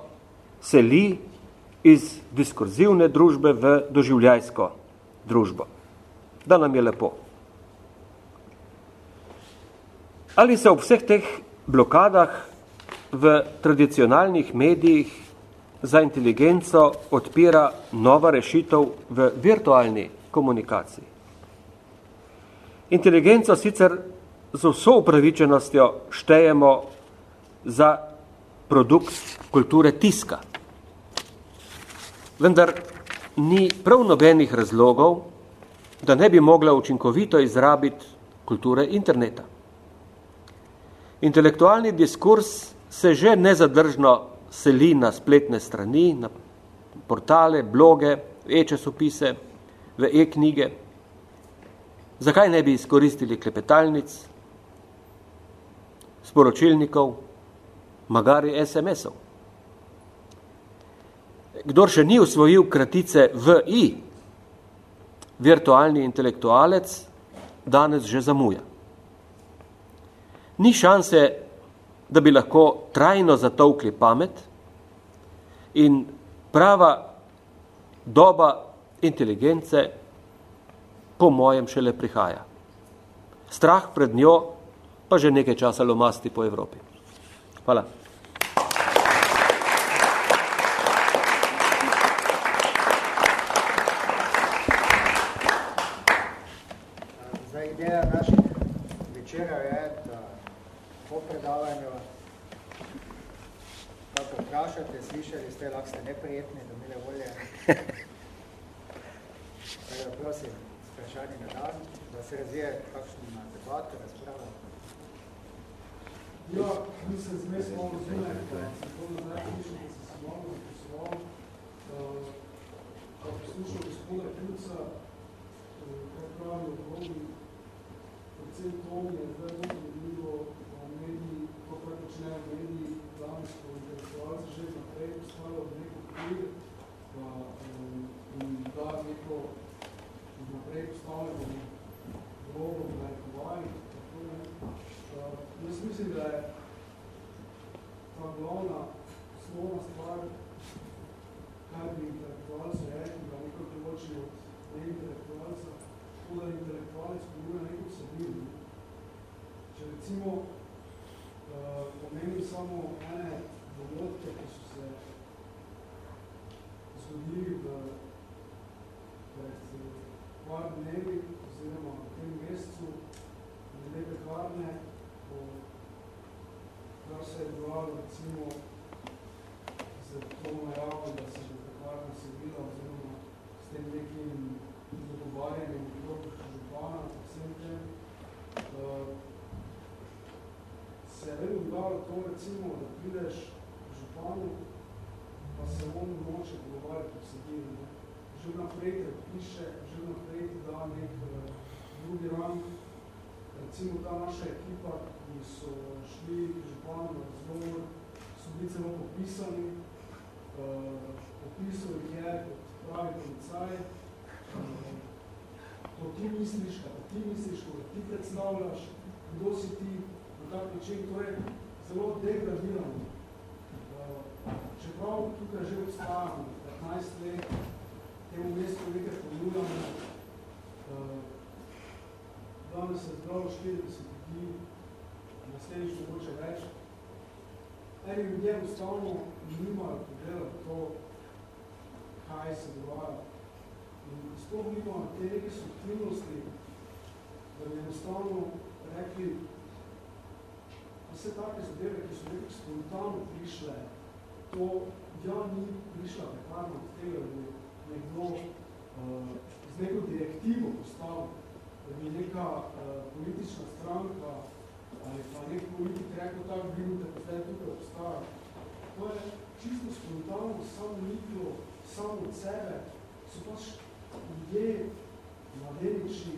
seli iz diskurzivne družbe v doživljajsko družbo. Da nam je lepo. Ali se ob vseh teh blokadah v tradicionalnih medijih za inteligenco odpira nova rešitev v virtualni komunikaciji? Inteligenco sicer z vso upravičenostjo štejemo za produkt kulture tiska. Vendar ni prav nobenih razlogov, da ne bi mogla učinkovito izrabiti kulture interneta. Intelektualni diskurs se že nezadržno seli na spletne strani, na portale, bloge, e-časopise, v e-knjige. Zakaj ne bi izkoristili klepetalnic, sporočilnikov, magari SMS-ov? Kdor še ni usvojil kratice VI, virtualni intelektualec, danes že zamuja. Ni šanse, da bi lahko trajno zatovkli pamet in prava doba inteligence po mojem šele prihaja. Strah pred njo pa že nekaj časa lomasti po Evropi. Hvala. To recimo, da prideš županu, pa se on noče pogovarjati o sebini. Že naprej te piše, že naprej ti da nek uh, drugi rang. Recimo ta naša ekipa, ki so šli županu na razgovor, so bili celo popisani. Uh, popisal jih je kot pravi policaj. Uh, ko ti misliš, kako ti misliš, ko ti predstavljaš, kdo si ti, na tak način, to je zelo degradirano. Uh, čeprav tukaj že obstajamo 15 let, temu mestu nekaj ponujamo, uh, danes se zdravo 40 ljudi, naslednjič mogoče več. Eni ljudje enostavno nimajo pogleda to, kaj se dogaja. In sploh nimajo te neke subtilnosti, da bi enostavno rekli, vse take zadeve, ki so nekaj spontano prišle, to ja ni prišla prekarno od tega, da bi nekdo uh, z neko direktivo postavil, da bi neka uh, politična stranka ali pa nek politik rekel tako, vidite, pa zdaj tukaj obstaja. To je čisto spontano, samo niklo, samo od sebe, so pač ljudje, mladeniči,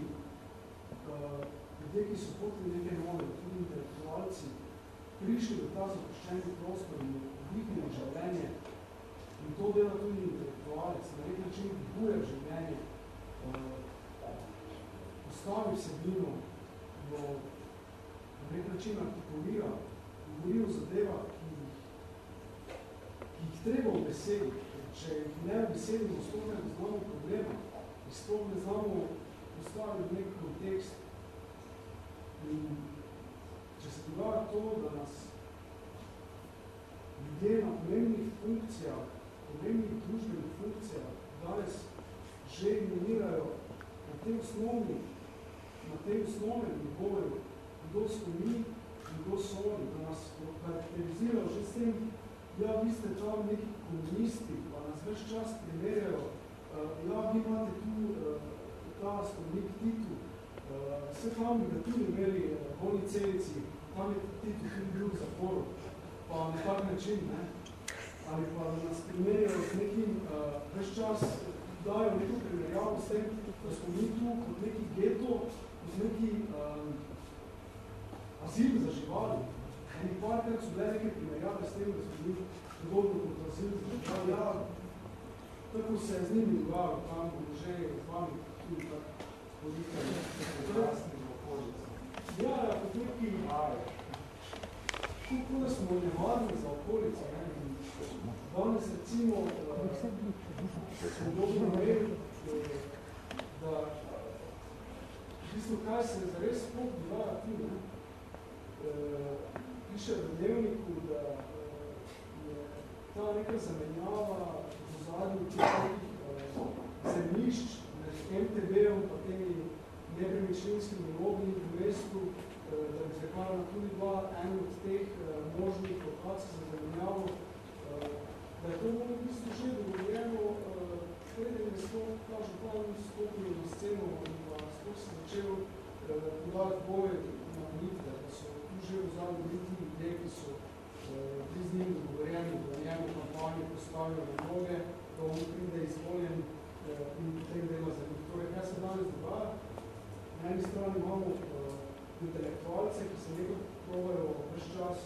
uh, ljudje, ki so potili neke nove, tudi intelektualci, prišli v ta zapuščeni prostor in vdihnili življenje. In to dela tudi intelektualec, na nek način vdihuje življenje, uh, postavi vsebino, jo na nek način artikulira, govori o zadevah, ki ki jih treba v besedi. Če jih ne v besedi, sploh ne znamo problema, sploh ne znamo postaviti nek kontekst. In se dogaja to, da nas ljudje na pomembnih funkcijah, pomembnih družbenih funkcijah danes že ignorirajo na tem osnovni, na tem osnovnem nivoju, kdo smo mi in kdo so oni, da nas karakterizirajo že s tem, ja, vi ste tam neki komunisti, pa nas več čas primerjajo, uh, ja, vi imate tu uh, ta spomenik Titu, uh, vse tam bi ga tudi imeli uh, bolni celici, tam je Titu tudi bil v zaporu, pa na tak način, ne? ali pa nas primerjajo z nekim, uh, več čas dajo neko primerjavo s tem, da smo mi tu kot neki geto, neki um, azil za živali. Eni parkrat so bile neke primerjave s tem, da so bili podobno kot azil za živali. Ja, tako se je z njimi dogajalo, tam že je z vami tudi tak podikaj. Ja, ja, kot neki kako da smo nevarni za okolico. Ne? Danes recimo, da smo dobro imeli, da v bistvu kaj se je zares sploh dogaja tu, ne? piše v dnevniku, da je ta neka zamenjava v zadnjih zemljišč med MTB-om pa temi nepremičninskimi lobiji v mestu, da bi zakvarjala tudi dva en od teh možnih lokacij za zamenjavo, da je to v bistvu že dogovorjeno, preden je sploh ta župan stopil na sceno in pa sploh se začel podajati boje na volitve, da so tu že v zadnji leti ljudje, ki so bili z njim dogovorjeni, da njemu kampanji postavijo na noge, da on pride izvoljen in potem dela za njih. Torej, kaj se danes dogaja? Na eni strani imamo intelektualce, ki se nekaj probajo vse čas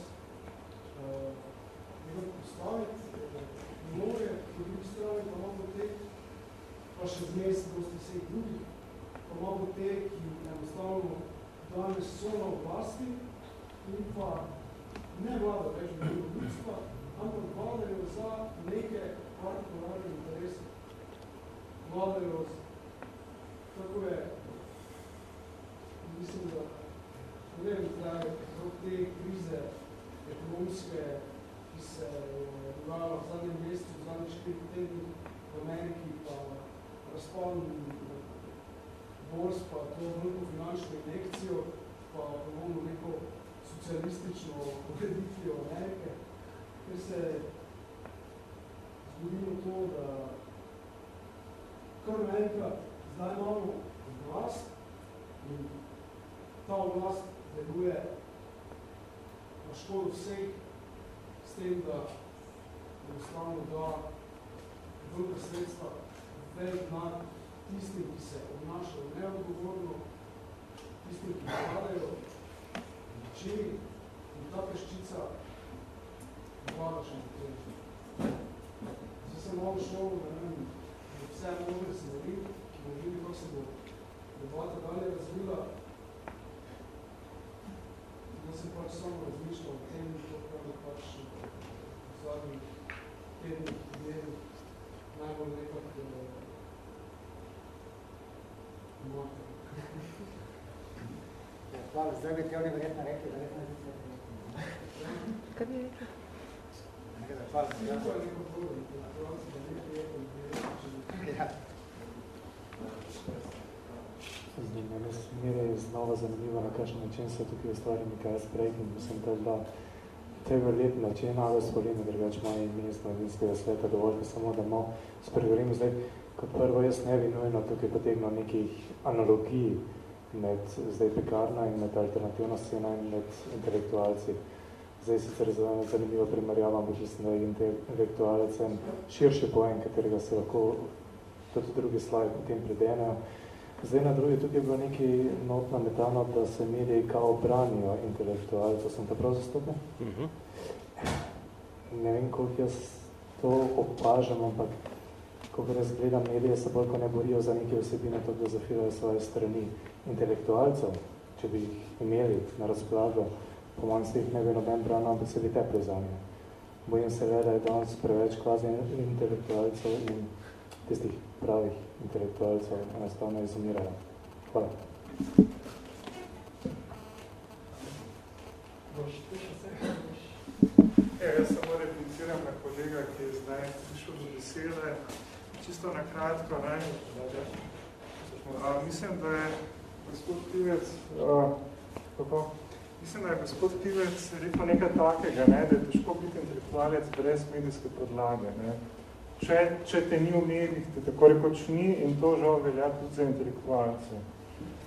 uh, nekaj postaviti, mnoge, po drugi strani pa imamo te, pa še zmes dosti vseh drugih, pa imamo te, ki enostavno danes so na oblasti in pa ne vlada več ljudstva, ampak vladajo za neke partikularne interese. Vladajo, tako je, mislim, da ne vem, kaj zbog te krize ekonomske, ki se je dogajala v zadnjem mestu, v zadnjih štiri tedni v Ameriki, pa razpaln borz, pa to veliko finančno injekcijo, pa ponovno neko socialistično ureditvijo Amerike, ker se je zgodilo to, da kar naenkrat zdaj imamo oblast in ta oblast deluje na škodo vseh, s tem, da enostavno da velika sredstva velik nad tistim, ki se obnašajo neodgovorno, tistim, ki vladajo načini in ta peščica vlada še naprej. Zdaj sem malo šel, da ne vem, vse možne smeri, ki bo videli, kako se bo debata dalje razvila, da sem pač samo razmišljal o tem, kako je pač v zadnjih tednih dnevih najbolj nekak umaka. Ja, hvala, zdaj bi te oni verjetno rekli, da verjetno ne Kaj bi rekli? Nekaj, hvala, Neko je neko drugo, intelektualci, da ne prijetno, da ne Ja. Zdaj, mene smere je znova zanimivo, na kakšen način se tukaj ustvari nekaj sprekin, mislim, da je lep način, ali skolini drugač moje ime iz mladinskega sveta, dovolj pa samo, da malo spregovorim. Zdaj, kot prvo, jaz ne bi nujno tukaj potegnil nekih analogij med zdaj pekarna in med alternativno scena in med intelektualci. Zdaj sicer zanimivo primerjava, ampak mislim, da je intelektualec en širši pojem, katerega se lahko tudi drugi slavi potem predenejo. Zdaj na drugi tukaj je bilo nekaj notno metano, da se mediji kao branijo intelektualcev. Sem to prav zastopil? Uh -huh. Ne vem, koliko jaz to opažam, ampak ko jaz gledam medije, se bolj ko ne borijo za neke vsebine, to da zafirajo svoje strani intelektualcev, če bi jih imeli na razpolago, po manj se jih ne bi noben branil, ampak se bi te prezanje. Bojim se le, da je danes preveč kvazi intelektualcev in tistih pravih intelektualcev enostavno izumirajo. Hvala. Ja, jaz samo repliciram na kolega, ki je zdaj prišel do besede. Čisto na kratko, ne? A, mislim, da je gospod Pivec, a, kako? Mislim, da je gospod Pivec rekel nekaj takega, ne? da je težko biti intelektualec brez medijske podlage. Ne? Če, če te ni v medijih, te tako rekoč ni in to žal velja tudi za intelektualce.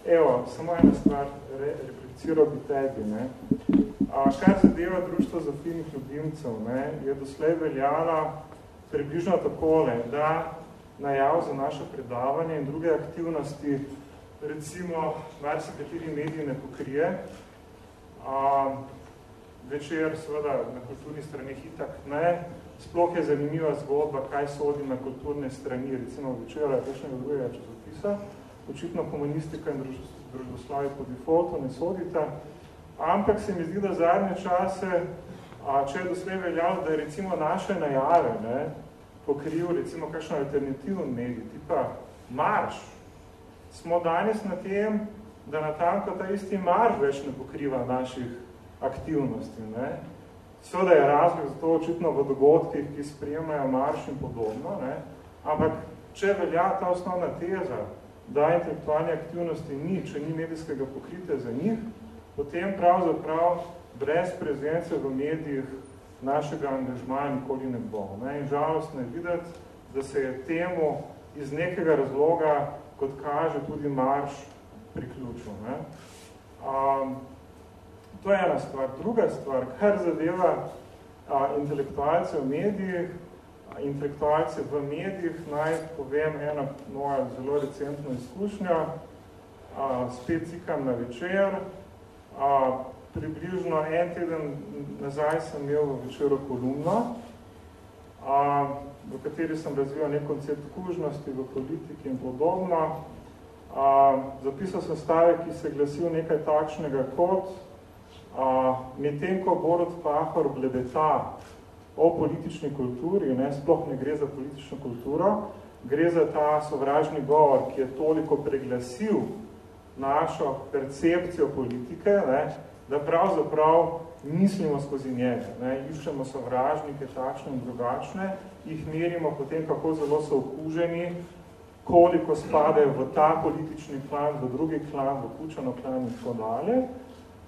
Evo, samo ena stvar, re, repliciral bi tebi. Ne? A, kar zadeva društvo za filmih ljubimcev, ne, je doslej veljala približno takole, da najav za naše predavanje in druge aktivnosti recimo marsi kateri mediji ne pokrije. A, večer seveda na kulturni strani hitak ne. Sploh je zanimiva zgodba, kaj sodi na kulturne strani, recimo večera vešnega drugega časopisa. Očitno komunistika in družboslavje po defaultu ne sodita. Ampak se mi zdi, da zadnje čase, a, če je doslej veljalo, da je recimo naše najave ne, pokril recimo kakšno alternativno medij, tipa Marš, smo danes na tem, da natanko ta isti marž več ne pokriva naših aktivnosti. Ne? Seveda je razlog za to očitno v dogodkih, ki sprejemajo marš in podobno, ne? ampak če velja ta osnovna teza, da intelektualne aktivnosti ni, če ni medijskega pokrite za njih, potem pravzaprav brez prezence v medijih našega angažmaja nikoli ne bo. Ne? In žalost ne videti, da se je temu iz nekega razloga kot kaže tudi marš priključil. Ne? Um, to je ena stvar. Druga stvar, kar zadeva a, intelektualce v medijih, a, intelektualce v medijih, naj povem ena moja zelo recentna izkušnja, a, spet cikam na večer, a, približno en teden nazaj sem imel v večeru kolumno, a, v kateri sem razvijal nek koncept kužnosti v politiki in podobno. A, zapisal sem stavek, ki se glasil nekaj takšnega kot medtem, ko Borod Pahor blebeta o politični kulturi, ne, sploh ne gre za politično kulturo, gre za ta sovražni govor, ki je toliko preglasil našo percepcijo politike, ne, da pravzaprav mislimo skozi njega, ne, iščemo sovražnike takšne in drugačne, jih merimo potem, kako zelo so okuženi, koliko spade v ta politični klan, v drugi klan, v kučano klan in tako dalje.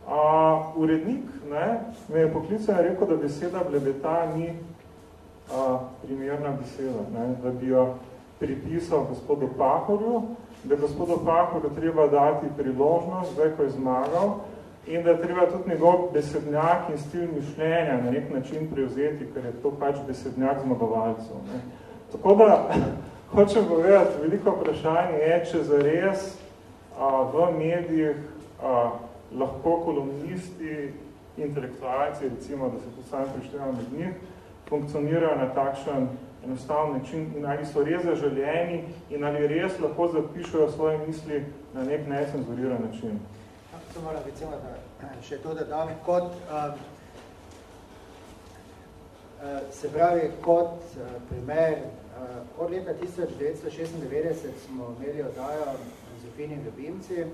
A, urednik ne, me je poklical in rekel, da beseda blebeta ni a, primerna beseda, ne, da bi jo pripisal gospodu Pahorju, da gospodu Pahorju treba dati priložnost, zdaj, ko je zmagal, in da treba tudi njegov besednjak in stil mišljenja na nek način prevzeti, ker je to pač besednjak zmagovalcev. Ne. Tako da, hočem povedati, veliko vprašanje je, če zares a, v medijih a, lahko kolumnisti, intelektualci, recimo, da se to sami prištevamo med njih, funkcionirajo na takšen enostavni način in ali so res zaželjeni in ali res lahko zapišajo svoje misli na nek necenzuriran način. To moram recimo, da še to, da dam kot, um, se pravi, kot uh, primer, uh, od leta 1996 smo imeli oddajo Zofini ljubimci,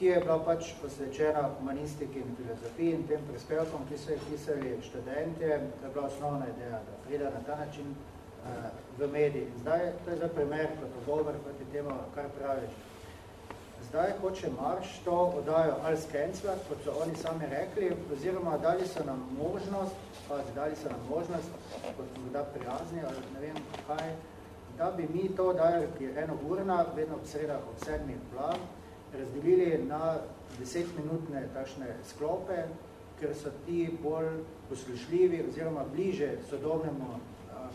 ki je bila pač posvečena humanistiki in filozofiji in tem prispevkom, ki so jih pisali študentje, to je bila osnovna ideja, da pride na ta način uh, v mediji. Zdaj, to je za primer, kot ogovor, kot je temo, kar praviš zdaj hoče Marš to oddajo ali skencelati, kot so oni sami rekli, oziroma dali so nam možnost, pa dali so nam možnost, kot da prijazni ali ne vem kaj, da bi mi to oddajo, ki je eno urna, vedno ob sredah ob sedmih plan, razdelili na desetminutne takšne sklope, ker so ti bolj poslušljivi oziroma bliže sodobnemu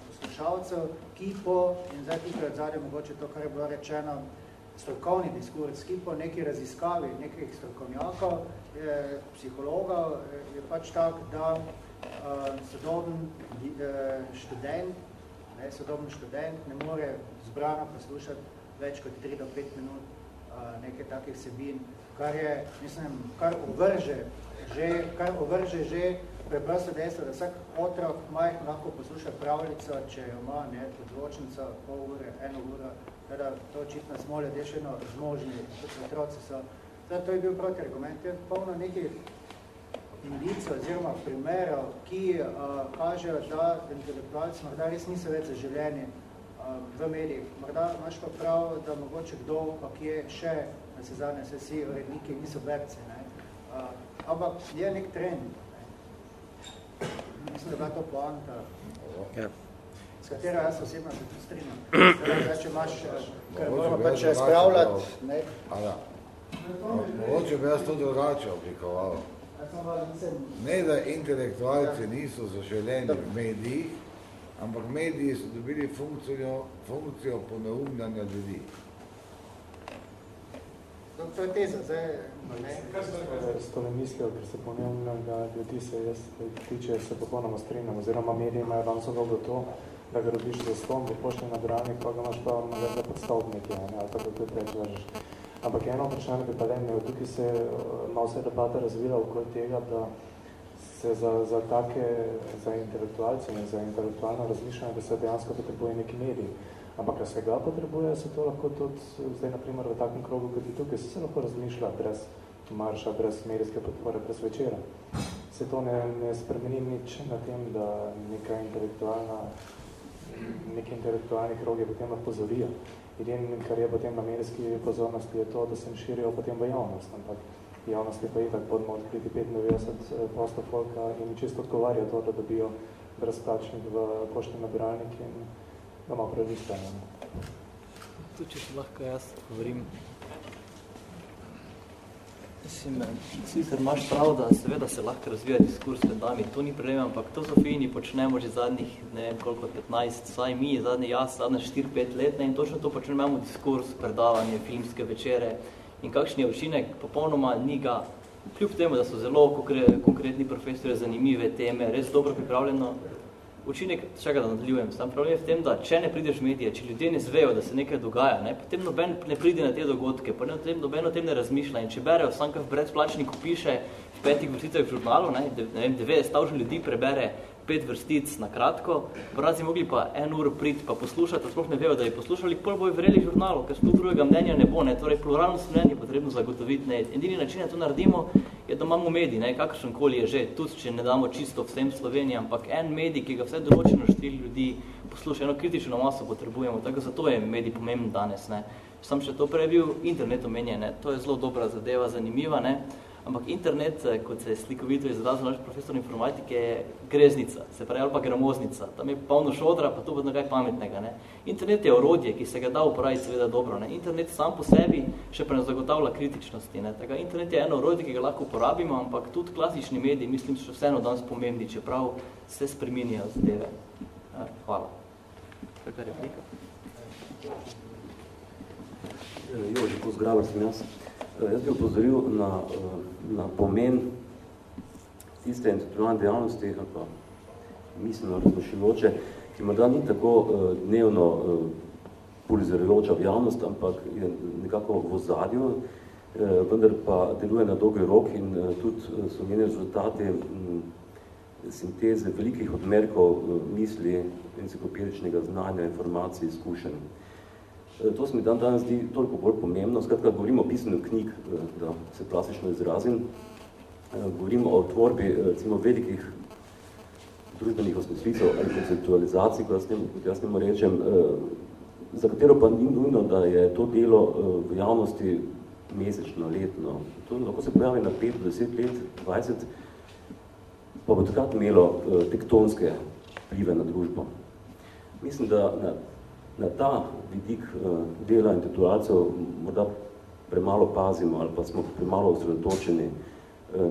poslušalcev, ki po, in zdaj tukaj odzadje mogoče to, kar je bilo rečeno, strokovni diskurs, ki po neki raziskavi nekih strokovnjakov, je, psihologov, je pač tak, da uh, sodoben uh, študent, ne, sodoben študent ne more zbrano poslušati več kot 3 do 5 minut nekaj takih sebin, kar je, mislim, kar uvrže že, kar uvrže že preprosto dejstvo, da vsak otrok majhno lahko posluša pravljico, če jo ima, ne, podločnica, pol ure, eno uro, teda to očitno smo ljudje še eno zmožni, otroci so. Zdaj, to je bil proti argument, je polno nekih indicov oziroma primerov, ki uh, kažejo, da intelektualci morda res niso več zaželjeni uh, v medijih. Morda imaš pa prav, da mogoče kdo, pa kje še, na se zadnje, se vsi uredniki niso berci. Ne? Uh, ampak je nek trend. Ne? Mislim, da je to poanta. Ja s katero jaz osebno se tudi strinjam. Zdaj, če imaš, ker moramo pač spravljati, ne? A ja. Mogoče bi jaz to drugače oblikoval. Ne, da intelektualci niso zaželeni v medijih, ampak mediji so dobili funkcijo, funkcijo poneumljanja ljudi. to je teza, zdaj... S to ne mislijo, ker se da ljudi se jaz tiče, se popolnoma strinjam, oziroma mediji imajo danes dobro to, da ga robiš za stom, da pošli na branje, pa ga imaš pa navedla podstavnik, ne, ali tako kot reč vržeš. Ampak eno vprašanje bi pa le imel, tukaj se malo se debata razvila okoli tega, da se za, za take, za intelektualce in za intelektualno razmišljanje, da se dejansko potrebuje neki mediji. Ampak, da se ga potrebuje, se to lahko tudi, zdaj, naprimer, v takem krogu, kot je tukaj, se se lahko razmišlja brez marša, brez medijske podpore, brez večera. Se to ne, ne spremeni nič na tem, da neka intelektualna, neki intelektualni krog je potem lahko zorijo. Edin, kar je potem na medijski pozornosti, je to, da se širijo potem v javnost. Ampak javnosti pa itak podmo odkriti 95 prosto folka in čisto odgovarja to, da dobijo brezplačnik v poštni nabiralnik in da malo prelistanje. Tu, če še lahko jaz govorim. Mislim, sicer imaš prav, da seveda se lahko razvija diskurs med nami, to ni problem, ampak to Sofijini počnemo že zadnjih, ne vem koliko, 15, saj mi, zadnji jaz, zadnje 4-5 let, ne, in točno to počnemo diskurs, predavanje, filmske večere in kakšen je učinek, popolnoma ni ga, kljub temu, da so zelo konkretni profesori, zanimive teme, res dobro pripravljeno, učinek, čega da nadaljujem, sam problem je v tem, da če ne prideš v medije, če ljudje ne zvejo, da se nekaj dogaja, ne, potem noben ne pride na te dogodke, potem noben o tem ne razmišlja. In če berejo, sam kaj v brezplačniku piše v petih vrsticah v žurnalu, ne, ne vem, 90 ljudi prebere pet vrstic na kratko, porazi mogli pa en uro priti pa poslušati, sploh ne vejo, da je poslušali, pol bojo verjeli žurnalu, ker sploh drugega mnenja ne bo, ne, torej pluralnost mnenja je potrebno zagotoviti, ne, edini način, da to naredimo, je, da imamo medij, ne, kakršen koli je že, tudi če ne damo čisto vsem Sloveniji, ampak en medij, ki ga vse določeno štiri ljudi posluša, eno kritično maso potrebujemo, tako zato je medij pomemben danes, ne. Sam še to prej bil internet omenjen, ne, to je zelo dobra zadeva, zanimiva, ne, ampak internet, eh, kot se slikovito izrazil naš profesor informatike, je greznica, se pravi, ali pa gramoznica. Tam je polno šodra, pa to bo nekaj pametnega. Ne? Internet je orodje, ki se ga da uporabiti seveda dobro. Ne? Internet sam po sebi še pa ne zagotavlja kritičnosti. Ne? Taka, internet je eno orodje, ki ga lahko uporabimo, ampak tudi klasični mediji, mislim, so vseeno danes pomembni, čeprav se spreminjajo zadeve. Hvala. Kakva replika? Joži, pozdravar sem jaz. Jaz bi upozoril na, na pomen tiste intelektualne dejavnosti, ali pa misleno razmišljajoče, ki morda ni tako dnevno polizirajoča v javnost, ampak je nekako v ozadju, vendar pa deluje na dolgi rok in tudi so njene rezultate sinteze velikih odmerkov misli, enciklopedičnega znanja, informacij, izkušenj. To se mi dan danes zdi toliko bolj pomembno. Skratka, govorimo o pisanju knjig, da se klasično izrazim. Govorimo o tvorbi recimo, velikih družbenih osmislitev ali konceptualizacij, kot jaz, kot jaz njemu rečem, za katero pa ni nujno, da je to delo v javnosti mesečno, letno. To lahko se pojavi na 5, 10 let, 20, pa bo takrat imelo tektonske vplive na družbo. Mislim, da na na ta vidik dela intelektualcev morda premalo pazimo ali pa smo premalo osredotočeni.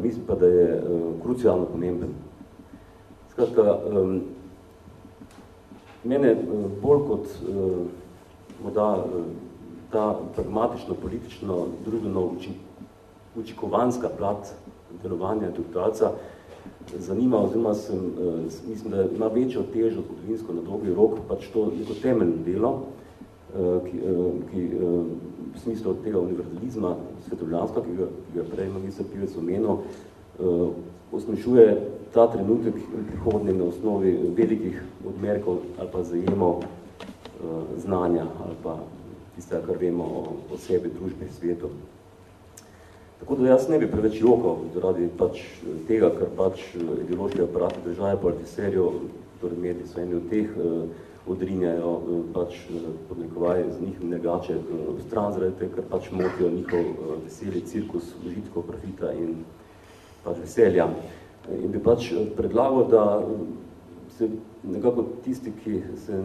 Mislim pa, da je krucialno pomemben. Skratka, mene bolj kot morda ta pragmatično, politično, družbeno učikovanska plat delovanja intelektualca zanima, oziroma sem, mislim, da ima večjo težo zgodovinsko na dolgi rok, pač to neko temeljno delo, ki, ki v smislu tega univerzalizma svetovljanstva, ki ga, ki ga prej magistr Pivec omenil, osmešuje ta trenutek in prihodnje na osnovi velikih odmerkov ali pa zajemov znanja ali pa tistega, kar vemo o, o sebi, družbi, svetu. Tako da jaz ne bi preveč jokal zaradi pač tega, ker pač ideološki aparati države politiserijo, torej mediji so eni od teh, odrinjajo pač podnekovaj z njih negače v stran tega, ker pač motijo njihov veseli cirkus, užitkov, profita in pač veselja. In bi pač predlagal, da se nekako tisti, ki se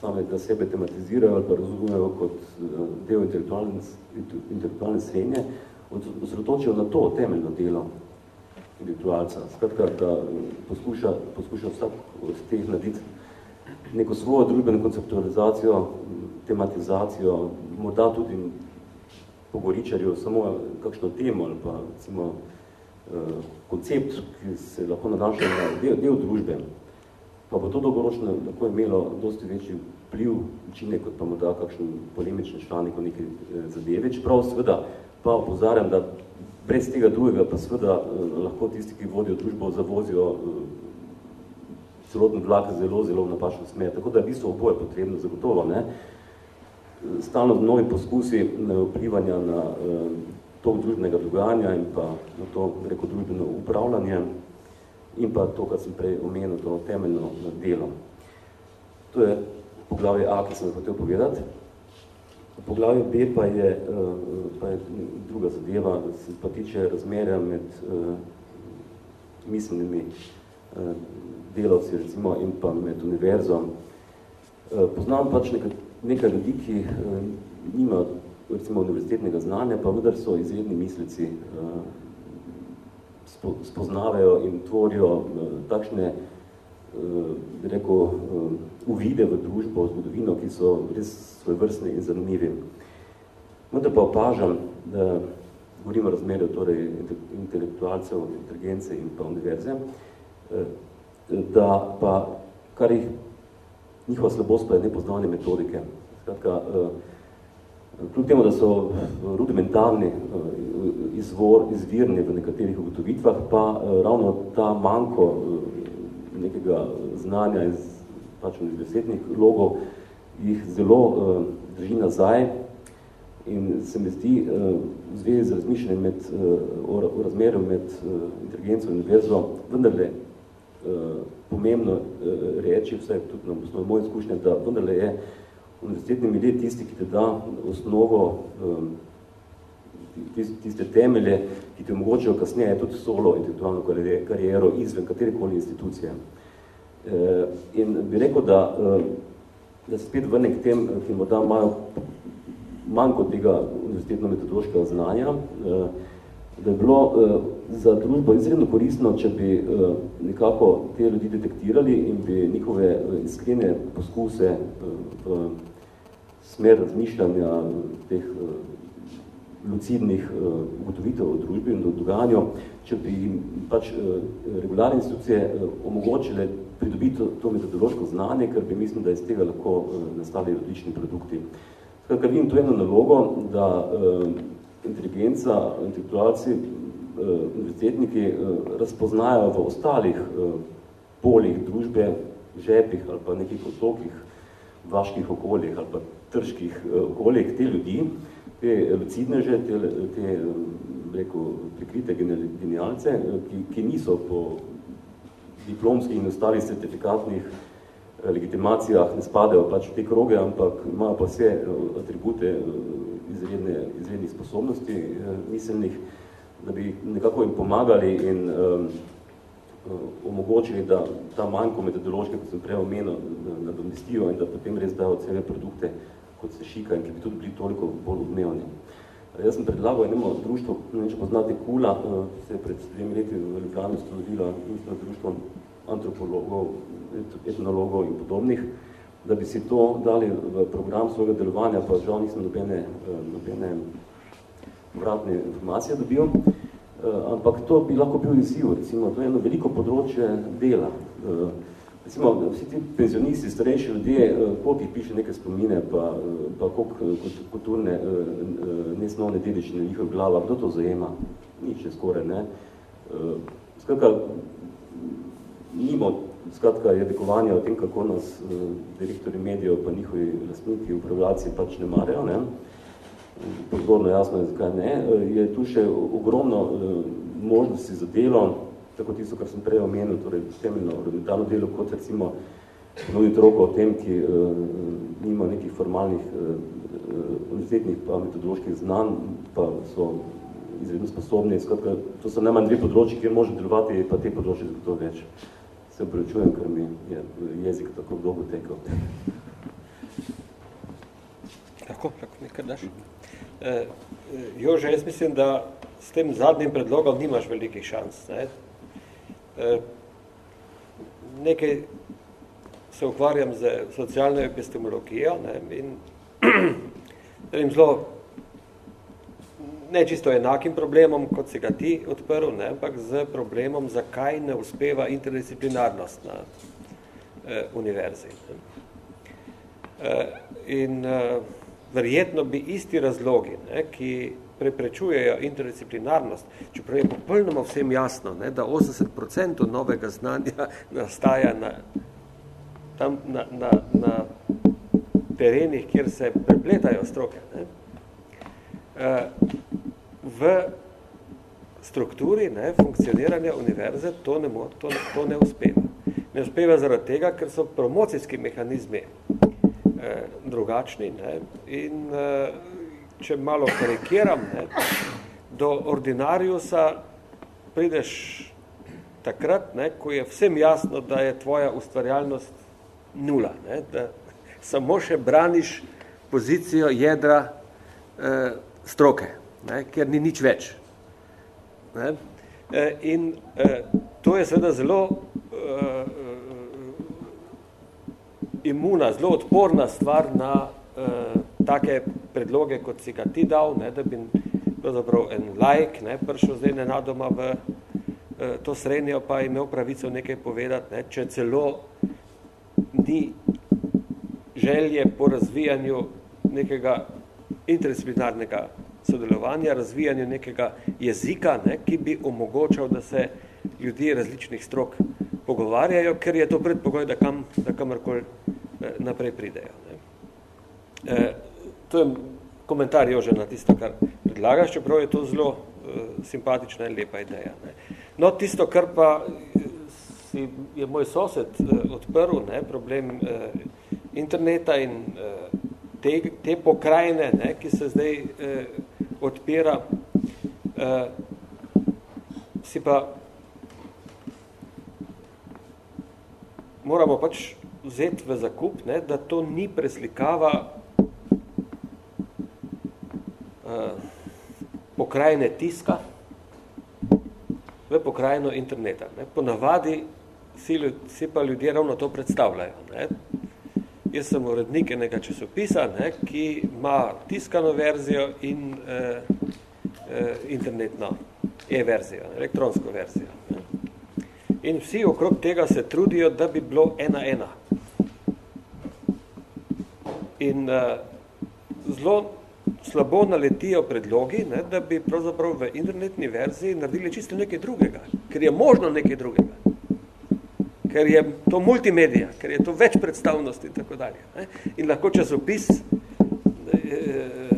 same za sebe tematizirajo ali pa razumejo kot del intelektualne, intelektualne srednje, osredotočijo na to temeljno delo intelektualca. Skratka, da poskuša, poskuša vsak od teh narediti neko svojo družbeno konceptualizacijo, tematizacijo, morda tudi pogoričarju samo kakšno temo ali pa recimo, koncept, ki se lahko nanaša na del, del družbe, pa bo to dolgoročno lahko imelo dosti večji vpliv učinek, kot pa morda kakšen polemični članek o neki zadeve. Čeprav seveda pa opozarjam, da brez tega drugega pa seveda lahko tisti, ki vodijo družbo, zavozijo celoten vlak zelo, zelo v napačno smer. Tako da v bistvu oboje potrebno zagotovo. Ne? Stalno novi poskusi vplivanja na tok družbenega dogajanja in pa na to reko družbeno upravljanje in pa to, kar sem prej omenil, to temeljno delo. To je poglavje A, ki sem hotel povedati. Poglavje B pa je, pa je druga zadeva, se pa tiče razmerja med miselnimi delavci recimo, in pa med univerzo. Poznam pač nekaj, nekaj ljudi, ki nima recimo univerzitetnega znanja, pa vendar so izredni mislici, spoznavajo in tvorijo takšne, rekel, uvide v družbo, v zgodovino, ki so res svojvrstne in zanimivi. Vendar pa opažam, da govorimo o razmerju torej intelektualcev, inteligence in pa univerze, da pa, kar jih, njihova slabost pa je nepoznavanje metodike. Skratka, kljub temu, da so rudimentarni izvor, izvirni v nekaterih ugotovitvah, pa ravno ta manko nekega znanja iz pač univerzitetnih logov jih zelo drži nazaj. In se mi zdi v zvezi z razmišljanjem med, o, o razmerju med inteligenco in univerzo vendarle pomembno reči, vsaj tudi na osnovi moje izkušnje, da vendarle je univerzitetni milje tisti, ki te da osnovo, tiste temelje, ki ti omogočajo kasneje tudi solo intelektualno kariero izven katerekoli institucije. In bi rekel, da, da se spet vrnem k tem, ki morda imajo manjko tega univerzitetno-metodološkega znanja, da je bilo za družbo izredno koristno, če bi nekako te ljudi detektirali in bi njihove iskrene poskuse v smer razmišljanja teh lucidnih ugotovitev v družbi in dogajanju, če bi jim pač regularne institucije omogočile pridobiti to, to metodološko znanje, ker bi mislim, da iz tega lahko nastali odlični produkti. Skratka, vidim to eno nalogo, da inteligenca, intelektualci, univerzitetniki razpoznajo v ostalih polih družbe, žepih ali pa nekih otokih, vaških okoljih ali pa trških okoljih te ljudi, te lucidneže, te, te rekel, prikrite genialce, ki, ki niso po diplomskih in ostalih certifikatnih legitimacijah ne spadajo pač v te kroge, ampak imajo pa vse atribute izredne, izrednih sposobnosti miselnih, da bi nekako jim pomagali in um, omogočili, da ta manjko metodološke, kot sem prej omenil, nadomestijo in da potem res dajo cele produkte, kot se šika in ki bi tudi bili toliko bolj odmevni. Jaz sem predlagal enemu društvu, ne če poznate Kula, se je pred dvemi leti v Ljubljani ustanovila društvo antropologov, etnologov in podobnih, da bi si to dali v program svojega delovanja, pa žal nisem nobene, nobene vratne informacije dobil, ampak to bi lahko bil izziv, recimo, to je eno veliko področje dela. Recimo, vsi ti penzionisti, starejši ljudje, koliko jih piše neke spomine, pa, pa koliko kulturne nesnovne dedičine njihov glava, kdo to zajema? Nič je skoraj, ne. Skratka, nimo, skratka, je dekovanje o tem, kako nas direktori medijev pa njihovi lastniki, upravljaci pač ne marajo, ne pozorno jasno je, zakaj ne, je tu še ogromno možnosti za delo, tako tisto, kar sem prej omenil, torej temeljno ornamentalno delo, kot recimo nuditi roko o tem, ki nima nekih formalnih univerzitetnih pa metodoloških znanj, pa so izredno sposobni. Skratka, to so najmanj dve področji, kjer može delovati, pa te področje zagotovo več. Se upravičujem, ker mi je jezik tako dolgo tekel. Lahko, lahko nekaj daš? Eh, Jože, jaz mislim, da s tem zadnjim predlogom nimaš velikih šans. Ne? Eh, nekaj se ukvarjam z socialno epistemologijo ne? in zelo ne čisto enakim problemom, kot si ga ti odprl, ne, ampak z problemom, zakaj ne uspeva interdisciplinarnost na eh, univerzi. Ne. Eh, in eh, verjetno bi isti razlogi, ne, ki preprečujejo interdisciplinarnost, čeprav je popolnoma vsem jasno, ne, da 80% novega znanja nastaja na, tam na, na, na terenih, kjer se prepletajo stroke. Ne. Eh, v strukturi ne, funkcioniranja univerze to ne, to, to ne uspeva. Ne uspeva zaradi tega, ker so promocijski mehanizmi eh, drugačni ne, in eh, če malo karikiram, ne, do ordinariusa prideš takrat, ne, ko je vsem jasno, da je tvoja ustvarjalnost nula, ne, da samo še braniš pozicijo jedra eh, stroke, ne, ker ni nič več. Ne. E, in e, to je seveda zelo e, imuna, zelo odporna stvar na e, take predloge, kot si ga ti dal, ne, da bi pravzaprav en like ne, prišel zdaj nenadoma v e, to srednjo, pa imel pravico nekaj povedati, ne, če celo ni želje po razvijanju nekega interdisciplinarnega sodelovanja, razvijanju nekega jezika, ne, ki bi omogočal, da se ljudje različnih strok pogovarjajo, ker je to predpogoj, da, kam, da kamorkoli eh, naprej pridejo. Ne. E, to je komentar Jože na tisto, kar predlagaš, čeprav je to zelo e, simpatična in lepa ideja. Ne. No, tisto, kar pa si, je moj sosed e, odprl, ne, problem e, interneta in e, te, te pokrajine, ne, ki se zdaj eh, odpira, eh, si pa moramo pač vzeti v zakup, ne, da to ni preslikava eh, pokrajine tiska v pokrajino interneta. Ne. Ponavadi si, si pa ljudje ravno to predstavljajo. Ne. Jaz sem urednik enega časopisa, ne, ki ima tiskano verzijo in eh, eh, internetno e-verzijo, elektronsko verzijo. Ne. In vsi okrog tega se trudijo, da bi bilo ena-ena. In eh, zelo slabo naletijo predlogi, ne, da bi pravzaprav v internetni verziji naredili čisto nekaj drugega, ker je možno nekaj drugega ker je to multimedija, ker je to več predstavnosti in tako dalje. Ne? In lahko časopis, eh,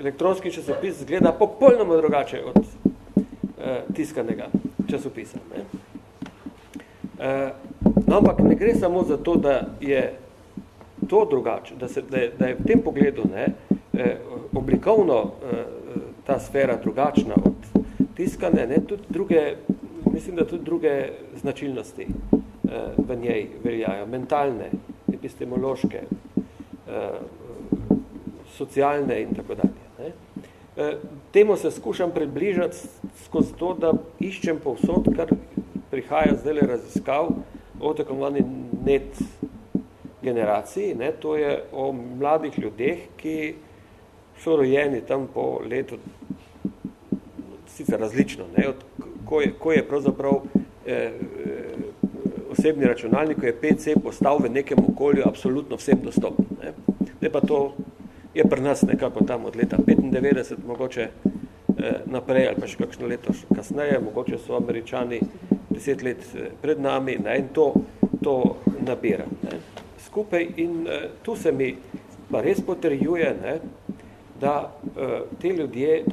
elektronski časopis zgleda popolnoma drugače od eh, tiskanega časopisa. Ne? Eh, no, ampak ne gre samo za to, da je to drugače, da, se, da, je, da je v tem pogledu ne, oblikovno ta sfera drugačna od tiskane, ne, tudi druge, mislim, da tudi druge značilnosti Eh, v njej veljajo, mentalne, epistemološke, eh, socialne in tako dalje. Ne. Eh, temu se skušam približati skozi to, da iščem povsod, kar prihaja zdaj raziskav o takovani net generaciji, ne, to je o mladih ljudeh, ki so rojeni tam po letu, sicer različno, ne, od, ko, je, ko je pravzaprav eh, osebni računalnik, ko je PC postal v nekem okolju absolutno vsem dostopno. Ne. Zdaj pa to je pri nas nekako tam od leta 95, mogoče eh, naprej ali pa še kakšno leto kasneje, mogoče so američani deset let eh, pred nami ne, in to, to nabira. Ne. Skupaj in eh, tu se mi pa res potrjuje, ne, da eh, te ljudje eh,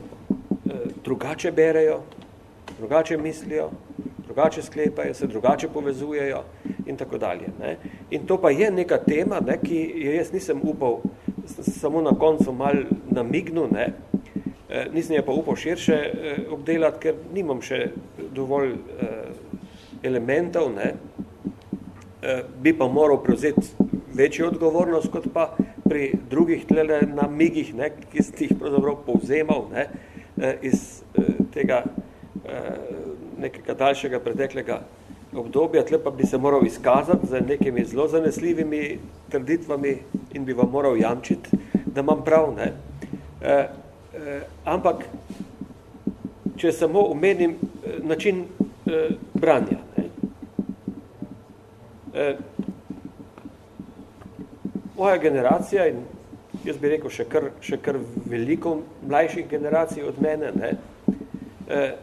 drugače berejo, drugače mislijo, drugače sklepajo, se drugače povezujejo in tako dalje. Ne. In to pa je neka tema, ne, ki jo jaz nisem upal samo na koncu mal namignu, ne. E, nisem je pa upal širše e, obdelati, ker nimam še dovolj e, elementov, ne. E, bi pa moral prevzeti večjo odgovornost, kot pa pri drugih tlele namigih, ne, ki ste jih pravzaprav povzemal ne, e, iz e, tega e, nekega daljšega preteklega obdobja, tle pa bi se moral izkazati z nekimi zelo zanesljivimi trditvami in bi vam moral jamčiti, da imam prav. Ne? E, e, ampak če samo umenim eh, način eh, branja. Ne. Eh, moja generacija in jaz bi rekel še kar, še kar veliko mlajših generacij od mene, ne, eh,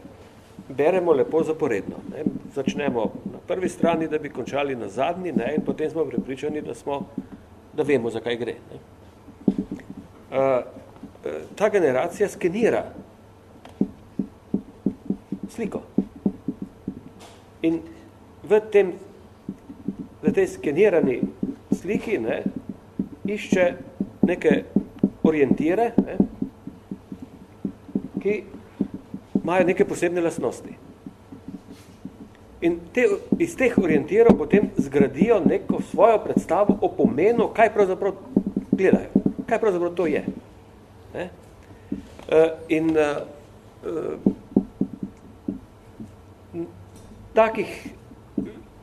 beremo lepo zaporedno. Ne. Začnemo na prvi strani, da bi končali na zadnji ne, in potem smo prepričani, da, smo, da vemo, zakaj gre. Ne. Eh, ta generacija skenira sliko. In v, tem, v tej skenirani sliki ne, išče neke orientire, ne, ki imajo neke posebne lastnosti. In te, iz teh orientirov potem zgradijo neko svojo predstavo o pomenu, kaj pravzaprav gledajo, kaj pravzaprav to je. Ne? Uh, in uh, uh, takih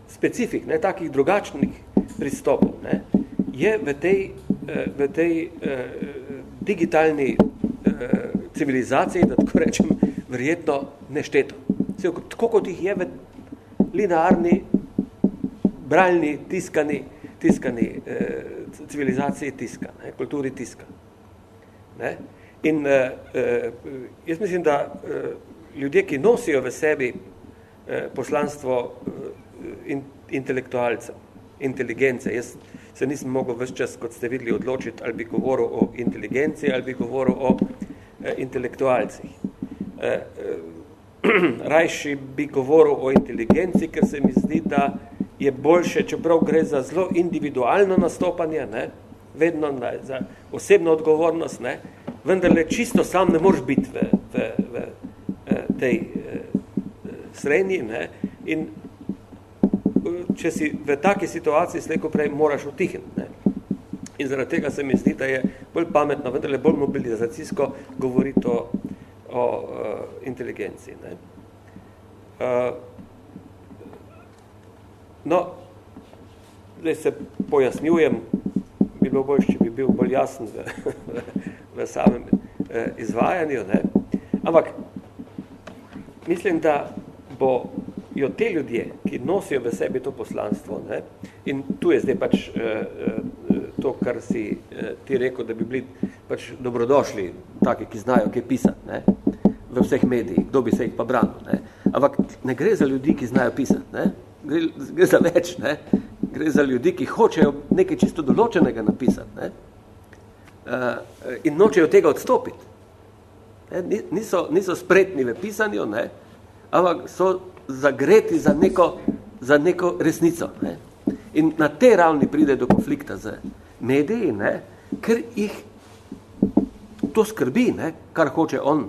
specifik, ne, takih drugačnih pristopov, ne, je v tej, eh, v tej eh, digitalni eh, civilizaciji, da tako rečem, verjetno nešteto. Tako kot jih je v linearni, braljni, tiskani, tiskani eh, civilizaciji tiska, ne, kulturi tiska. Ne. In eh, jaz mislim, da eh, ljudje, ki nosijo v sebi Eh, poslanstvo eh, in, intelektualcev, inteligence. Jaz se nisem mogel vse čas, kot ste videli, odločiti, ali bi govoril o inteligenci, ali bi govoril o eh, intelektualcih. Eh, eh, rajši bi govoril o inteligenci, ker se mi zdi, da je boljše, čeprav gre za zelo individualno nastopanje, ne, vedno na, za osebno odgovornost, ne, vendar le čisto sam ne moreš biti v, v, v, eh, tej eh, srednji ne, in če si v taki situaciji slejko prej moraš utihniti. Ne. In zaradi tega se mi zdi, da je bolj pametno, vendar bolj mobilizacijsko govoriti o, o uh, inteligenciji. Ne. Uh, no, zdaj se pojasnjujem, bi bilo bolj, če bi bil bolj jasen v, v, v samem uh, izvajanju, ne. ampak mislim, da bojo te ljudje, ki nosijo v sebi to poslanstvo, ne, in tu je zdaj pač eh, eh, to, kar si eh, ti rekel, da bi bili pač dobrodošli, taki, ki znajo kaj pisati, ne, v vseh medijih, kdo bi se jih pa branil. Ne. Ampak ne gre za ljudi, ki znajo pisati, ne. Gre, gre za več, ne. gre za ljudi, ki hočejo nekaj čisto določenega napisati ne. Uh, in nočejo tega odstopiti. Ne. Niso, niso spretni v pisanju, ne ampak so zagreti za neko, za neko resnico. Ne. In na te ravni pride do konflikta z mediji, ne, ker jih to skrbi, ne, kar hoče on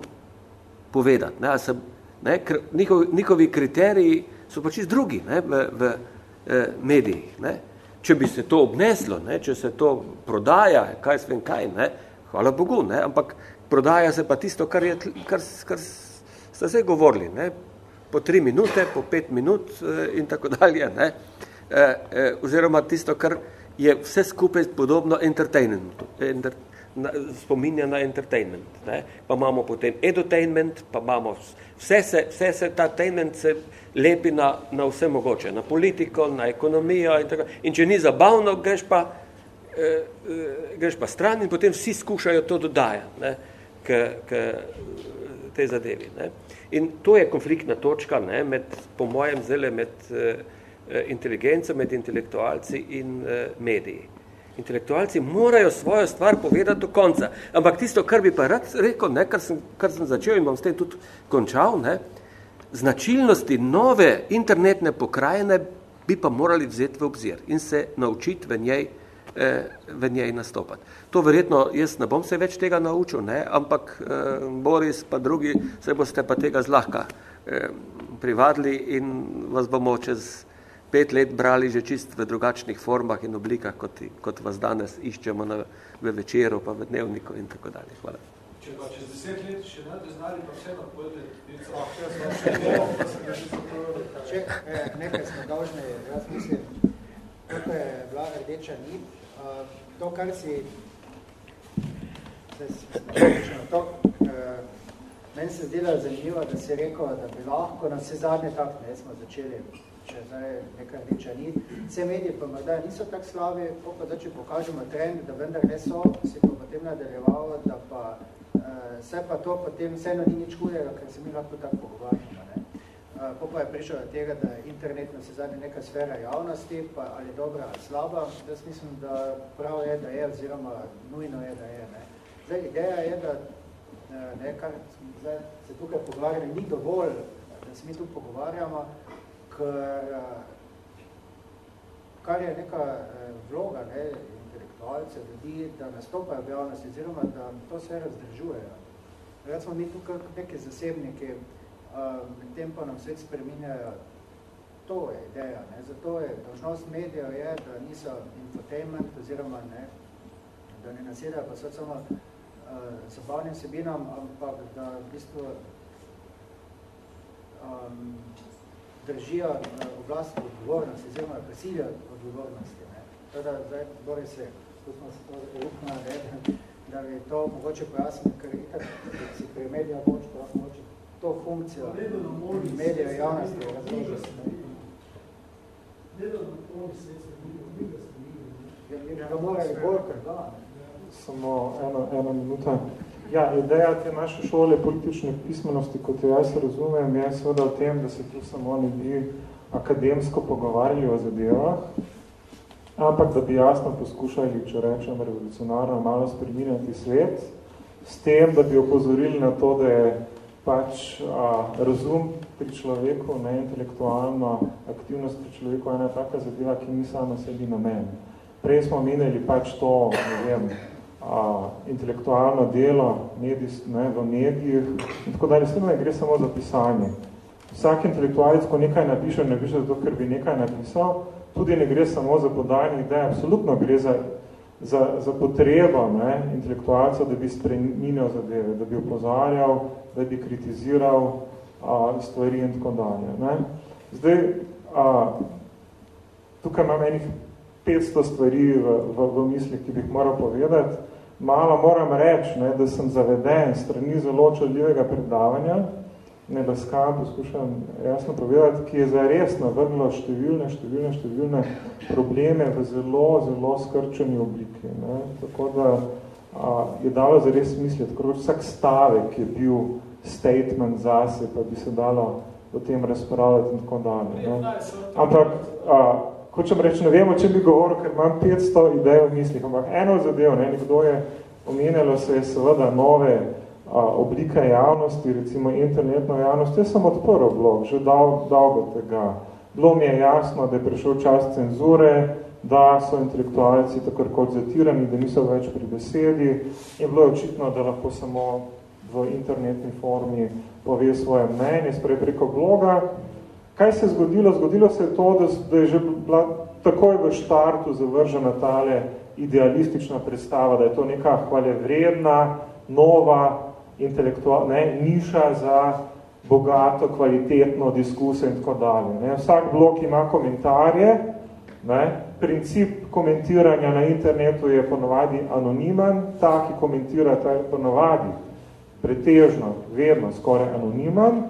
povedati. Ne, se, ne, ker njihovi, njihovi kriteriji so pač drugi ne, v, v eh, medijih. Ne. Če bi se to obneslo, ne, če se to prodaja, kaj svem kaj, ne, hvala Bogu, ne, ampak prodaja se pa tisto, kar, je, kar, kar ste se govorili, ne, po tri minute, po pet minut eh, in tako dalje, ne? Eh, eh, oziroma tisto, kar je vse skupaj podobno entertainmentu, enter, na, spominja na entertainment. Ne? Pa imamo potem edutainment, pa imamo vse se, vse se ta tainment se lepi na, na vse mogoče, na politiko, na ekonomijo in tako. In če ni zabavno, greš pa, eh, greš pa stran in potem vsi skušajo to dodajati ne? k, k tej zadevi. Ne? In to je konfliktna točka, ne, med, po mojem zele, med uh, inteligenco, med intelektualci in uh, mediji. Intelektualci morajo svojo stvar povedati do konca. Ampak tisto, kar bi pa rad rekel, ne, kar, sem, kar sem začel in bom s tem tudi končal, ne, značilnosti nove internetne pokrajine bi pa morali vzeti v obzir in se naučiti v njej eh, v njej nastopati. To verjetno, jaz ne bom se več tega naučil, ne, ampak eh, Boris pa drugi se boste pa tega zlahka eh, privadili in vas bomo čez pet let brali že čist v drugačnih formah in oblikah, kot, kot vas danes iščemo na, v večeru, pa v dnevniku in tako dalje. Hvala. Če pa čez deset let še ne bi znali, pa vseeno pojete Če eh, nekaj smo dolžni, jaz mislim, kako je bila rdeča nit, to, kar si to, uh, meni se zdela zanimivo, da si rekel, da bi lahko na vse zadnje tak, ne, smo začeli, če zdaj nekaj reča ni. Vse medije pa morda niso tak slabi, pa zdaj, če pokažemo trend, da vendar ne so, si pa potem nadaljevalo, da pa uh, se pa to potem vseeno ni nič hudega, ker se mi lahko tako pogovarjamo. Uh, pa je prišel do tega, da je internet na vse zadnje neka sfera javnosti, pa ali dobra ali slaba. Jaz mislim, da prav je, da je, oziroma nujno je, da je. Ne. Zdaj, ideja je, da ne, kar zdaj se tukaj pogovarjali, ni dovolj, da se mi tu pogovarjamo, ker, kar je neka vloga ne, intelektualce, ljudi, da nastopajo v javnosti, oziroma da to vse razdržujejo. Recimo mi tukaj neki zasebniki, med tem pa nam svet spreminjajo, to je ideja, ne, zato je, dožnost medijev je, da niso infotainment, oziroma ne, da ne nasedajo pa samo uh, zabavnim sebinam, ampak da v bistvu um, držijo uh, oblast odgovornosti, oziroma prisilijo odgovornosti. Ne. Teda, zdaj, Boris se, tu smo se to upna, ne, da bi to mogoče pojasnil, ker itak, si pri medija moč, pa mogoče to funkcijo medija javnosti razložiti. Ja, ga morali bolj, ker da, samo eno, eno minuto. Ja, ideja te naše šole politične pismenosti, kot jo jaz razumem, je seveda v tem, da se tu samo ne bi akademsko pogovarjali o zadevah, ampak da bi jasno poskušali, če rečem revolucionarno, malo spreminjati svet, s tem, da bi opozorili na to, da je pač a, razum pri človeku, ne intelektualna aktivnost pri človeku, ena taka zadeva, ki ni sama sebi namen. Prej smo menili pač to, ne vem, a, intelektualno delo medijs, ne, v medijih in tako dalje. Sve ne gre samo za pisanje. Vsak intelektualec, ko nekaj napiše, ne piše zato, ker bi nekaj napisal, tudi ne gre samo za podajanje ideje, absolutno gre za, za, za potrebo ne, intelektualca, da bi spreminjal zadeve, da bi opozarjal, da bi kritiziral a, stvari in tako dalje. Ne. Zdaj, a, tukaj imam enih 500 stvari v, v, v mislih, ki bih moral povedati malo moram reči, ne, da sem zaveden strani zelo čudljivega predavanja, ne da skam poskušam jasno povedati, ki je zares navrnilo številne, številne, številne probleme v zelo, zelo skrčeni obliki. Ne. Tako da a, je dalo zares misliti, ker vsak stavek je bil statement zase, pa bi se dalo o tem razpravljati in tako dalje. Ne. Ampak, a, hočem reči, ne vemo, če bi govoril, ker imam 500 idej v mislih, ampak eno zadev, ne, nekdo je omenjalo se je seveda nove a, oblike javnosti, recimo internetno javnost, jaz sem odprl blog, že dal, dolgo tega. Bilo mi je jasno, da je prišel čas cenzure, da so intelektualci tako kot zatirani, da niso več pri besedi in bilo je očitno, da lahko samo v internetni formi pove svoje mnenje, sprej preko bloga, Kaj se je zgodilo? Zgodilo se je to, da, da je že bila takoj v štartu zavržena tale idealistična predstava, da je to neka hvalevredna, nova, intelektualna niša za bogato, kvalitetno diskusijo in tako dalje. Ne. Vsak blok ima komentarje, ne. princip komentiranja na internetu je ponovadi anoniman, ta, ki komentira, ta je ponovadi pretežno, vedno skoraj anoniman,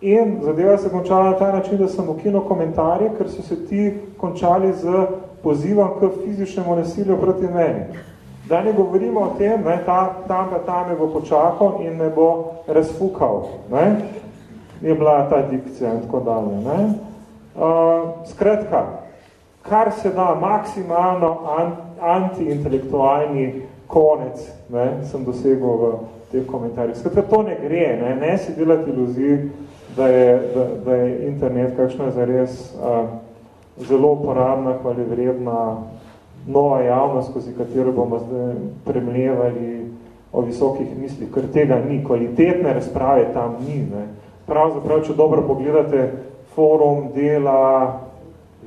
In zadeva se končala na ta način, da sem ukinil komentarje, ker so se ti končali z pozivom k fizičnemu nasilju proti meni. Da ne govorimo o tem, ne, ta, tam pa tam me bo počakal in me bo razfukal. Ne. Je bila ta dikcija in tako dalje. Ne. Uh, skratka, kar se da maksimalno an, antiintelektualni konec, ne, sem dosegel v teh komentarjih. Skratka, to ne gre, ne, ne si delati iluzij, da je, da, da je internet kakšna zares uh, zelo uporabna, hvalevredna nova javnost, skozi katero bomo zdaj premljevali o visokih mislih, ker tega ni, kvalitetne razprave tam ni. Ne. Pravzaprav, če dobro pogledate forum, dela,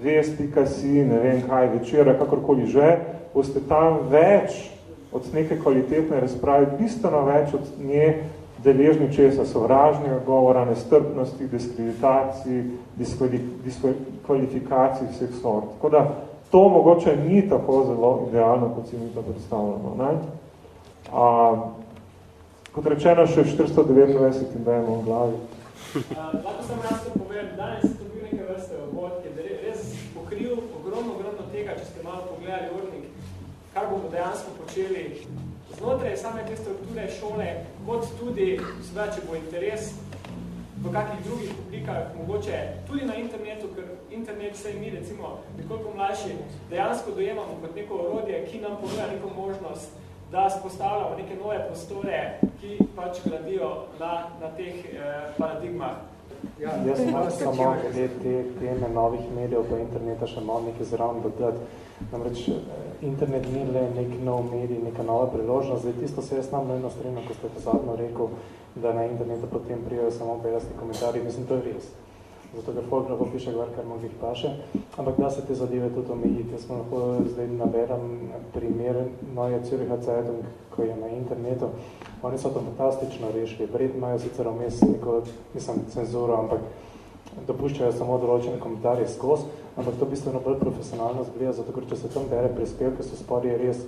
vest.si, ne vem kaj, večera, kakorkoli že, boste tam več od neke kvalitetne razprave, bistveno več od nje deležni česa sovražnega govora, nestrpnosti, diskreditacij, diskvalifikacij vseh sort. Tako da to mogoče ni tako zelo idealno, kot si mi to predstavljamo. Ne? A, Kot rečeno, še v 429 in dajemo v glavi. Uh, lahko sem jaz to povem, danes je to bil nekaj vrste obvod, ki je res pokril ogromno, ogromno tega, če ste malo pogledali urnik, kar bomo dejansko počeli znotraj same te strukture šole, kot tudi, seveda, če bo interes v kakih drugih oblikah, mogoče tudi na internetu, ker internet vse mi, recimo, nekoliko mlajši, dejansko dojemamo kot neko orodje, ki nam ponuja neko možnost, da spostavljamo neke nove prostore, ki pač gradijo na, na teh eh, paradigmah. Ja, jaz imam samo glede te teme novih medijev pa interneta še malo nekaj zraven dodati. Namreč eh, internet ni le nek nov medij, neka nova priložnost. Zdaj, tisto se jaz nam na eno strino, ko ste zadnjo rekel, da na internetu potem prijajo samo beljasti komentarji. Mislim, to je res. Zato, ker folk lahko piše gvar, kar mu jih paše. Ampak da se te zadeve tudi omejiti. Jaz lahko zdaj naberem primer Neue Züricher Zeitung, ko je na internetu. Oni so to fantastično rešili. Verjetno imajo sicer vmes neko, mislim, cenzuro, ampak dopuščajo samo določene komentarje skozi, ampak to bistveno bolj profesionalno zgleda, zato ker če se tam bere prispevke, so spodje res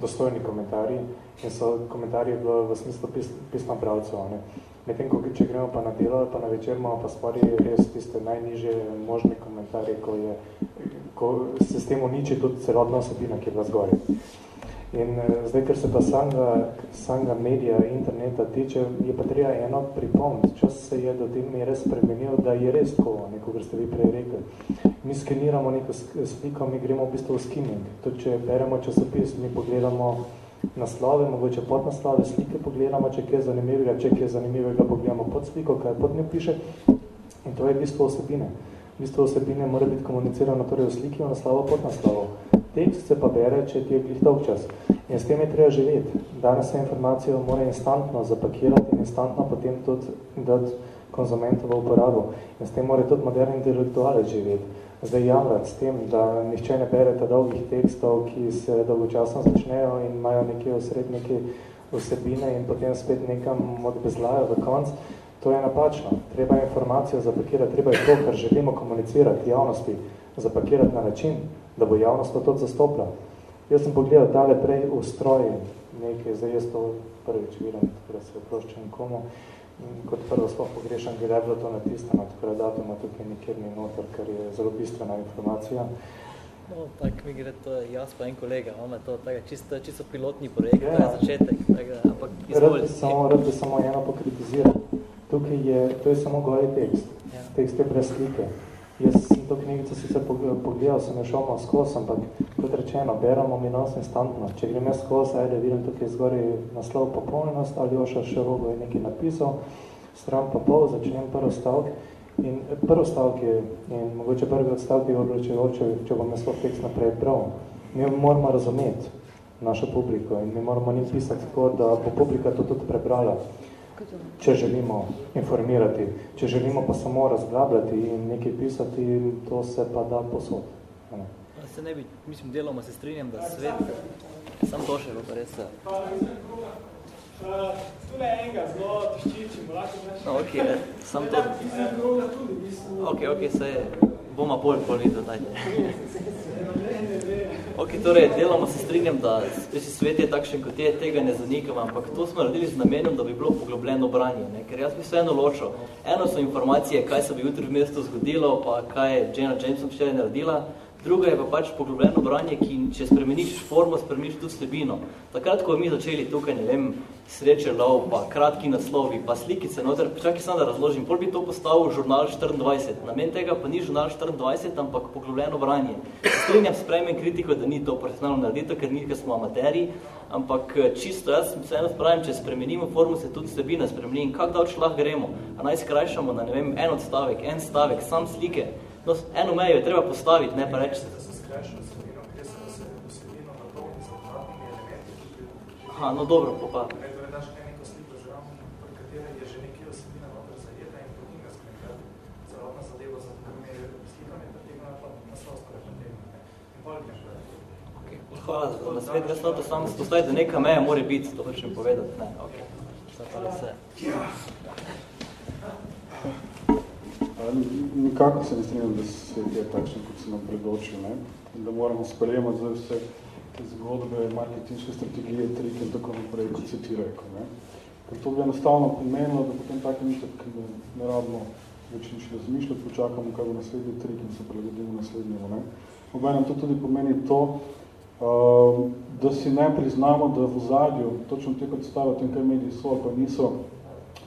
dostojni komentarji in so komentarji v, v smislu pis, pisma pravcev. Medtem, ko če gremo pa na delo, pa na večer, imamo pa spori res tiste najnižje možne komentarje, ko, je, ko se s tem uniči tudi celotna osebina, ki je bila zgoraj. In eh, zdaj, ker se pa samega, samega medija, interneta tiče, je pa treba eno pripomniti. Čas se je do tem mere spremenil, da je res tako, neko, kar ste vi prej rekli. Mi skeniramo neko sliko, mi gremo v bistvu v skimming. Tudi, če beremo časopis, mi pogledamo naslove, mogoče pod naslove, slike pogledamo, če je zanimivega, če je zanimivega, pogledamo pod sliko, kaj pod njo piše. In to je bistvo osebine. Bistvo osebine mora biti komunicirano torej v sliki, v naslovo, pod naslovo tekst se pa bere, če ti je glih dolg čas. In s tem je treba živeti. Danes se informacijo mora instantno zapakirati in instantno potem tudi dati konzumentovo uporabo. In s tem mora tudi moderni intelektualec živeti. Zdaj jamrati s tem, da nihče ne bere ta dolgih tekstov, ki se dolgočasno začnejo in imajo neke osred neke vsebine in potem spet nekam odbezlajo v konc, to je napačno. Treba informacijo zapakirati, treba je to, kar želimo komunicirati javnosti, zapakirati na način, da bo javnost to tudi zastopila. Jaz sem pogledal tale prej v stroji nekaj, zdaj jaz to prvič vidim, tako da se oproščam komu, kot prvo sploh pogrešam, gdje je bilo to natisano, tako da datuma tukaj nikjer ni noter, ker je zelo bistvena informacija. No, tako mi gre to jaz pa en kolega, imamo to tako čisto, čisto pilotni projekt, ja. to je začetek, tako ampak izvolj. Rad samo, rad bi samo eno pokritizirati. Tukaj je, to je samo goli tekst, ja. tekst je brez slike. Jaz sem to knjigico sicer pogledal, sem jo šel skozi, ampak kot rečeno, beramo minos instantno. Če grem jaz skozi, ajde, vidim tukaj zgori naslov popolnjenost, ali Joša Šerogo je nekaj napisal, stran pa pol, začnem prvi stavk. In prvi stavk je, in mogoče prvi odstavk je odločevoče, če bom jaz tekst naprej prav. Mi moramo razumeti našo publiko in mi moramo njim pisati tako, da bo publika to tudi prebrala če želimo informirati, če želimo pa samo razglabljati in nekaj pisati, to se pa da posod. Ne. Se ne bi, mislim, deloma se strinjam, da svet, sam to še pa res. Tule enega zelo tiščičim, lahko znaš. No, ok, sam to. Ok, ok, se bomo bolj pol videl, dajte. Ok, torej, deloma se strinjam, da svet je takšen, kot je, tega ne zanikam, ampak to smo naredili z namenom, da bi bilo poglobljeno branje, ne? ker jaz bi se eno ločil. Eno so informacije, kaj se bi jutri v mestu zgodilo, pa kaj je Jenna Jameson včeraj naredila, Druga je pa pač poglobljeno branje, ki če spremeniš formo, spremeniš tudi slebino. Takrat, ko mi začeli tukaj, ne vem, sreče lov, pa kratki naslovi, pa slikice noter, čakaj sam da razložim, pol bi to postavil žurnal 24. Namen tega pa ni žurnal 24, ampak poglobljeno branje. Strenjam, sprejmem kritiko, da ni to profesionalno naredito, ker nikaj smo amateri, ampak eh, čisto, jaz se eno spravim, če spremenimo formu, se tudi slebina spremeni. In kak dalč lahko gremo? A naj skrajšamo na, ne vem, en odstavek, en stavek, sam slike, No, eno mejo je treba postaviti, ne pa reči. Aha, no dobro, pa pa. Hvala za nasvet, jaz to samo spostaviti, da neka meja mora biti, to hočem povedati. Ne, ok. Zdaj pa vse. Nikako se ne strinjam, da se je takšen, kot se nam predočil, ne? da moramo sprejemati za vse te zgodbe, marketinške strategije, trike in tako naprej, kot se ti rekel. Ne? Ker to bi enostavno pomenilo, da potem tako ni tako, da ne rabimo več nič razmišljati, počakamo, kaj bo naslednji trik in se prilagodimo naslednjemu. Ne? Obenem to tudi pomeni to, da si ne priznamo, da v zadju, točno te predstave o tem, kaj mediji so pa niso,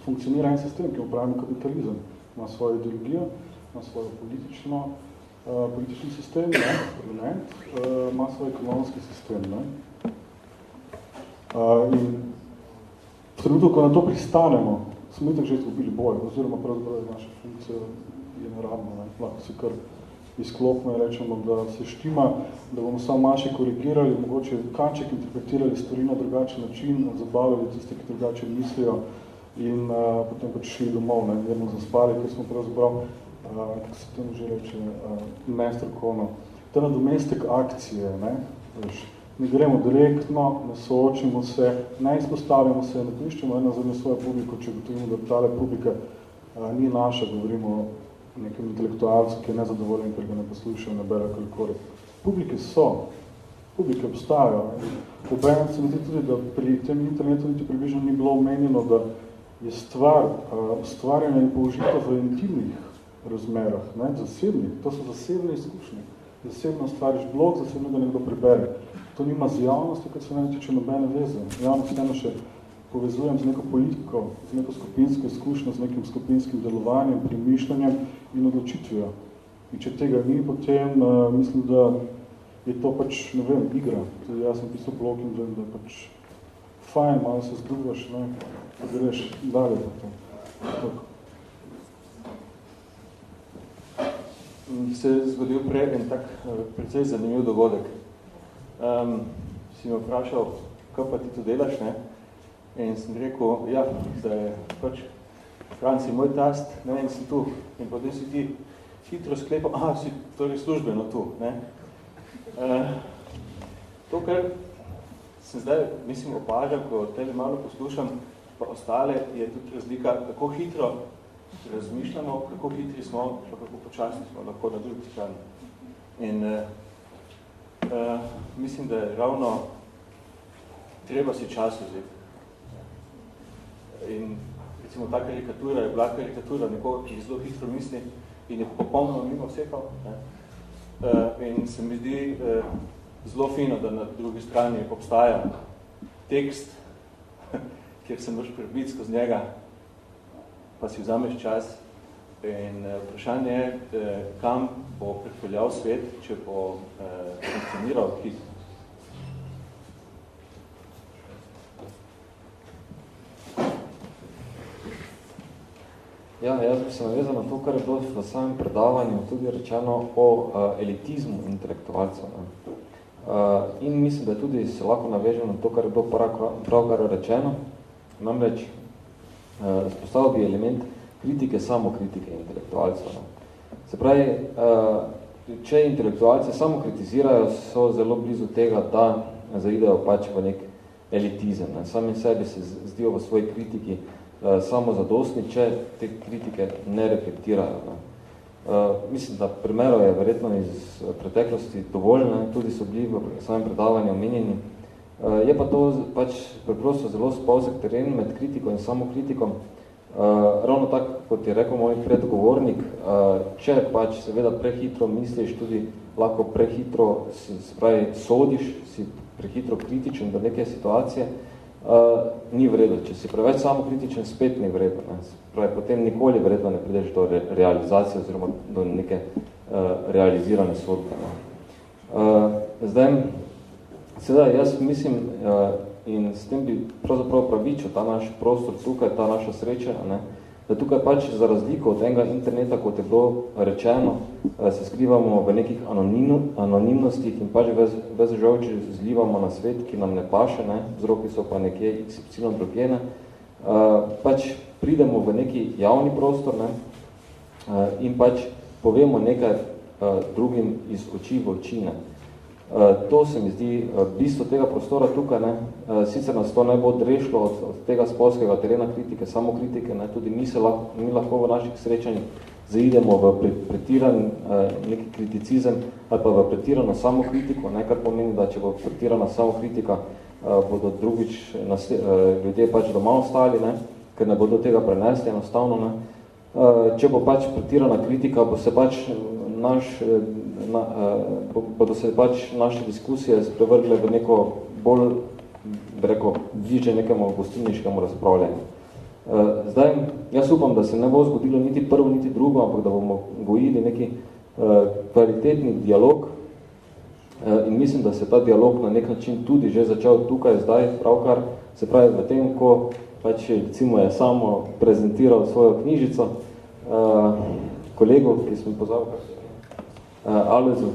funkcionira en sistem, ki upravlja kapitalizem. Ima svojo ideologijo, ima svojo politično, uh, politični sistem, ne, parlament, uh, ima svoj ekonomski sistem. Ne. Uh, in trenutno, ko na to pristanemo, smo itak že izgubili boj, oziroma pravzaprav naša funkcija je naravno, ne? lahko se kar izklopno in rečemo, da se štima, da bomo samo maši korigirali, mogoče kanček interpretirali stvari na drugačen način, zabavili tiste, ki drugače mislijo in uh, potem pač šli domov, ne, vedno zaspali, ker smo pravzaprav, uh, kako se temu že reče, uh, nestrokovno. Ta nadomestek akcije, ne, veš, ne gremo direktno, ne soočimo se, ne izpostavimo se, ne priščemo eno za svojo publiko, če gotovimo, da tale publika a, ni naša, govorimo o nekem intelektualcu, ki je nezadovoljen, ker ga ne poslušajo, ne bere kolikori. Publike so, publike obstajajo. Obenem se mi tudi, da pri tem internetu niti približno ni bilo omenjeno, da je stvar ustvarjena in použita v intimnih razmerah, ne, zasebnih, to so zasebne izkušnje. Zasebno stvariš blog, zasebno ga nekdo prebere. To nima z javnosti, kot se ne tiče nobene veze. Javnost eno še povezujem z neko politiko, z neko skupinsko izkušnjo, z nekim skupinskim delovanjem, premišljanjem in odločitvijo. In če tega ni, potem uh, mislim, da je to pač, ne vem, igra. Tudi jaz sem pisal blog in vem, da je pač fajn, malo se zdrugaš, ne, da greš dalje po to. Tako. Se je zgodil prej en tak eh, precej zanimiv dogodek um, si me vprašal, kaj pa ti to delaš, ne? In sem rekel, ja, da je pač Franci moj tast, ne, in si tu. In potem si ti hitro sklepal, aha, si torej službeno tu, ne? Uh, to, kar sem zdaj, mislim, opažal, ko tebe malo poslušam, pa ostale, je tudi razlika, kako hitro razmišljamo, kako hitri smo, pa kako počasni smo lahko na drugi strani. In uh, Uh, mislim, da je ravno treba si čas vzeti. In recimo ta karikatura je bila karikatura nekoga, ki zelo hitro misli in je popolnoma mimo vsekal. Ne? Uh, in se mi zdi uh, zelo fino, da na drugi strani obstaja tekst, kjer se moraš prebiti skozi njega, pa si vzameš čas In uh, vprašanje je, uh, kam bo pripeljal svet, če bo uh, funkcioniral hitro. Ja, jaz bi se navezal na to, kar je bilo v samem predavanju tudi rečeno o uh, elitizmu intelektualcev. In mislim, da tudi se lahko navežem na to, kar je bilo pravkar rečeno. Namreč, spostavil bi element kritike, samo kritike intelektualcev. No. Se pravi, uh, če intelektualce samo kritizirajo, so zelo blizu tega, da zaidejo pač v nek elitizem. Ne. Sami sebi se zdijo v svoji kritiki samo zadostni, če te kritike ne reflektirajo. Ne. Uh, mislim, da primerov je verjetno iz preteklosti dovolj, ne. tudi so bili v samem predavanju omenjeni. Uh, je pa to pač preprosto zelo spolzek teren med kritiko in samo kritikom, Uh, ravno tako, kot je rekel moj predgovornik, uh, če pač seveda prehitro misliš, tudi lahko prehitro se, se pravi, sodiš, si prehitro kritičen do neke situacije, uh, ni vredno. Če si preveč samo kritičen, spet ni vredno. Ne. Pravi, potem nikoli vredno ne prideš do re, realizacije oziroma do neke uh, realizirane sodbe. Ne. Uh, zdaj, seveda, jaz mislim, uh, in s tem bi pravzaprav pravičil ta naš prostor tukaj, ta naša sreča, ne? da tukaj pač za razliko od enega interneta, kot je bilo rečeno, eh, se skrivamo v nekih anonimnostih in pač vez žalči zlivamo na svet, ki nam ne paše, ne? vzroki so pa nekje XY drugene, uh, pač pridemo v neki javni prostor ne? Uh, in pač povemo nekaj drugim iz oči v oči. Ne? Eh, to se mi zdi eh, bistvo tega prostora tukaj. Ne. Eh, sicer nas to ne bo odrešlo od, od tega spolskega terena kritike, samo kritike, ne. tudi mi, se lahko, mi lahko v naših srečanjih zaidemo v pre, pretiran neki kriticizem ali pa v pretirano samo kritiko, ne, kar pomeni, da če bo pretirana samo kritika, bodo drugič ljudje pač doma ostali, ne, ker ne bodo tega prenesli enostavno. Ne. Če bo pač pretirana kritika, bo se pač naš, na, bodo se pač naše diskusije sprevrgle v neko bolj, bi rekel, bliže nekemu gostilniškemu razpravljanju. Zdaj, jaz upam, da se ne bo zgodilo niti prvo, niti drugo, ampak da bomo gojili neki kvalitetni dialog in mislim, da se ta dialog na nek način tudi že začel tukaj, zdaj, pravkar, se pravi v tem, ko pač recimo je samo prezentiral svojo knjižico kolegu, ki sem pozval, Alvezu.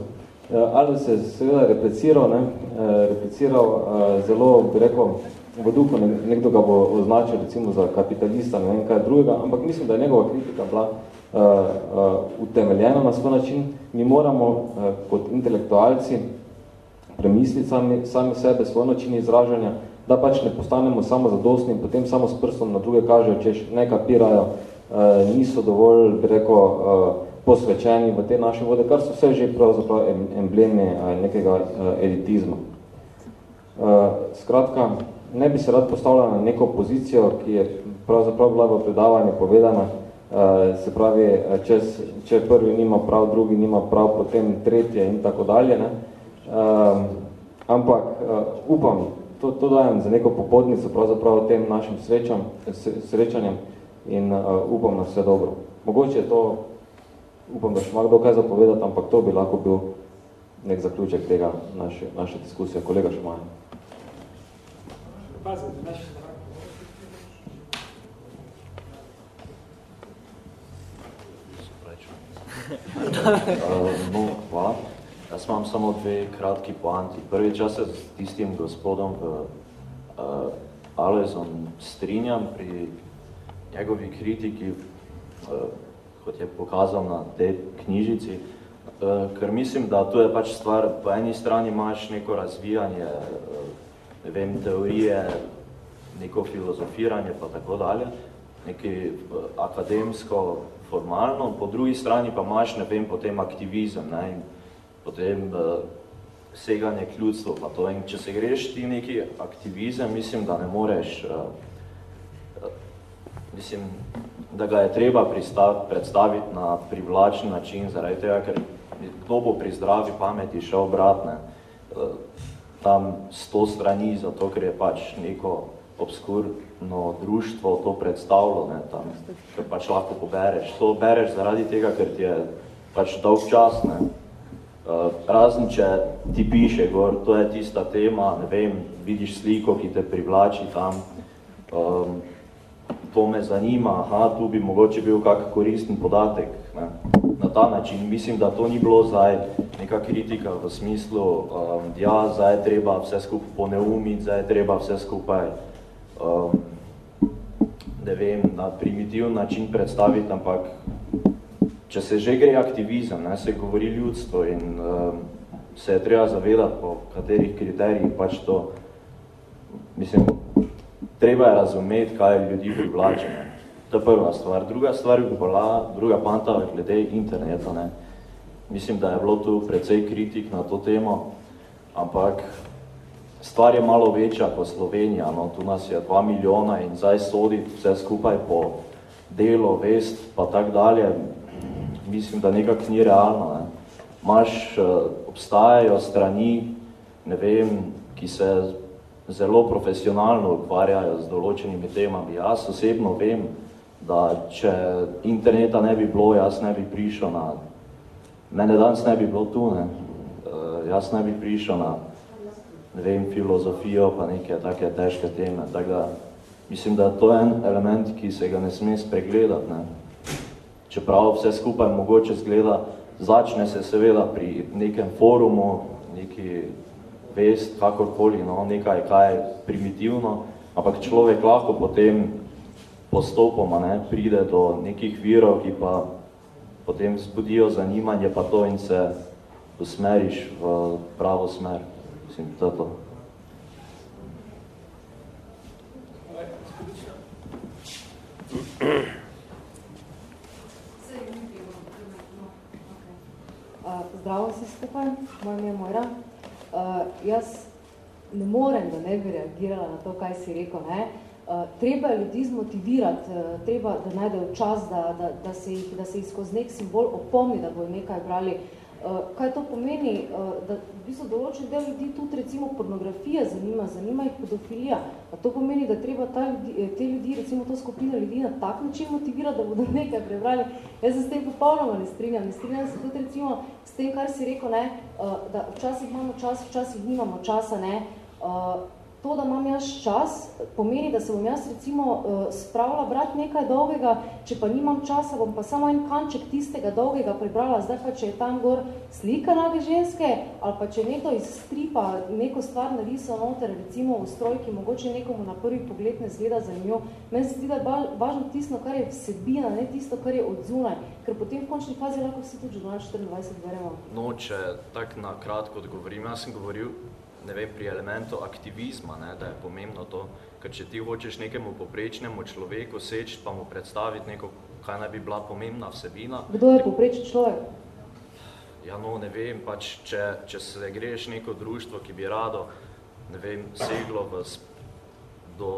Alvez je seveda repliciral, ne, repliciral zelo, bi rekel, v duhu, nekdo ga bo označil recimo za kapitalista, ne vem kaj drugega, ampak mislim, da je njegova kritika bila uh, uh, utemeljena na svoj način. Mi moramo uh, kot intelektualci premisliti sami, sami sebe, svoj način izražanja, da pač ne postanemo samo zadostni in potem samo s prstom na druge kažejo, če ne kapirajo, uh, niso dovolj, bi rekel, uh, posvečeni v te naše vode, kar so vse že pravzaprav emblemi uh, nekega elitizma. Uh, skratka, ne bi se rad postavljal na neko pozicijo, ki je pravzaprav bila v predavanju povedana, se pravi, če, če prvi nima prav, drugi nima prav, potem tretje in tako dalje. Ne? Ampak upam, to, to dajem za neko popodnico pravzaprav tem našim srečam, srečanjem in upam na vse dobro. Mogoče je to, upam, da še ima kdo kaj zapovedati, ampak to bi lahko bil nek zaključek tega naše, naše diskusije. Kolega Šumaja. Uh, no, hvala. Jaz imam samo dve kratki poanti. Prvi čas se s tistim gospodom v uh, Alezon strinjam pri njegovi kritiki, uh, kot je pokazal na tej knjižici, uh, ker mislim, da tu je pač stvar, po eni strani imaš neko razvijanje uh, ne vem, teorije, neko filozofiranje pa tako dalje, nekaj eh, akademsko, formalno, po drugi strani pa imaš, ne vem, potem aktivizem, ne, in potem seganje kljudstvo pa to. In če se greš ti neki aktivizem, mislim, da ne moreš, mislim, da ga je treba predstaviti na privlačen način, zaradi tega, ker kdo bo pri zdravi pameti še obratne. Uh, tam sto strani, zato ker je pač neko obskurno društvo to predstavilo, ne, tam, ker pač lahko pobereš. To bereš zaradi tega, ker ti je pač dolg čas, ne. Uh, razen, če ti piše gor, to je tista tema, ne vem, vidiš sliko, ki te privlači tam, um, to me zanima, aha, tu bi mogoče bil kak koristen podatek, ne. Na ta način, mislim, da to ni bilo zdaj neka kritika v smislu, um, ja, zdaj je treba vse skupaj poneumiti, zdaj je treba vse skupaj, um, ne vem, na primitiv način predstaviti, ampak če se že gre aktivizem, ne, se govori ljudstvo in um, se je treba zavedati, po katerih kriterijih pač to, mislim, treba je razumeti, kaj ljudi privlačeno. To je prva stvar. Druga stvar bi bila, druga panta glede interneta. Ne. Mislim, da je bilo tu precej kritik na to temo, ampak stvar je malo večja kot Slovenija. No. Tu nas je dva milijona in zdaj soditi vse skupaj po delo, vest pa tak dalje, mislim, da nekak ni realno. Ne. Maš, uh, obstajajo strani, ne vem, ki se zelo profesionalno ukvarjajo z določenimi temami. Jaz osebno vem, da če interneta ne bi bilo, jaz ne bi prišel na, mene danes ne bi bilo tu, ne, uh, jaz ne bi prišel na, ne vem, filozofijo, pa neke take težke teme, tako da mislim, da to je en element, ki se ga ne sme spregledati, ne. Čeprav vse skupaj mogoče zgleda, začne se seveda pri nekem forumu, neki vest, kakorkoli, no, nekaj, kaj je primitivno, ampak človek lahko potem postopoma ne, pride do nekih virov, ki pa potem zbudijo zanimanje pa to in se usmeriš v pravo smer. Mislim, to je to. Zdravo vsi skupaj, moj ime je Mojra. Uh, jaz ne morem, da ne bi reagirala na to, kaj si rekel. Ne? Uh, treba je ljudi zmotivirati, uh, treba, da najdejo čas, da, da, da, se jih, da se jih skozi nek simbol opomni, da bojo nekaj brali. Uh, kaj to pomeni? Uh, da v bistvu določen del ljudi tudi recimo pornografija zanima, zanima jih pedofilija. A to pomeni, da treba ta ljudi, te ljudi, recimo to skupino ljudi na tak način motivirati, da bodo nekaj prebrali. Jaz se s tem popolnoma ne strinjam. Ne strinjam se tudi recimo s tem, kar si rekel, ne, da včasih imamo čas, včasih nimamo časa. Ne, to, da imam jaz čas, pomeni, da se bom jaz recimo uh, spravila brati nekaj dolgega, če pa nimam časa, bom pa samo en kanček tistega dolgega prebrala, zdaj pa, če je tam gor slika nage ženske, ali pa če nekdo iz stripa neko stvar narisa noter, recimo v strojki, mogoče nekomu na prvi pogled ne zgleda za njo. Meni se zdi, da je važno tisto, kar je vsebina, ne tisto, kar je odzunaj, ker potem v končni fazi lahko vsi tudi 24 veremo. No, če tak na kratko odgovorim, jaz sem govoril ne vem, pri elementu aktivizma, ne, da je pomembno to, ker če ti hočeš nekemu poprečnemu človeku seč, pa mu predstaviti neko, kaj naj bi bila pomembna vsebina. Kdo je poprečen človek? Ja, no, ne vem, pač, če, če se greš neko društvo, ki bi rado, ne vem, seglo v, do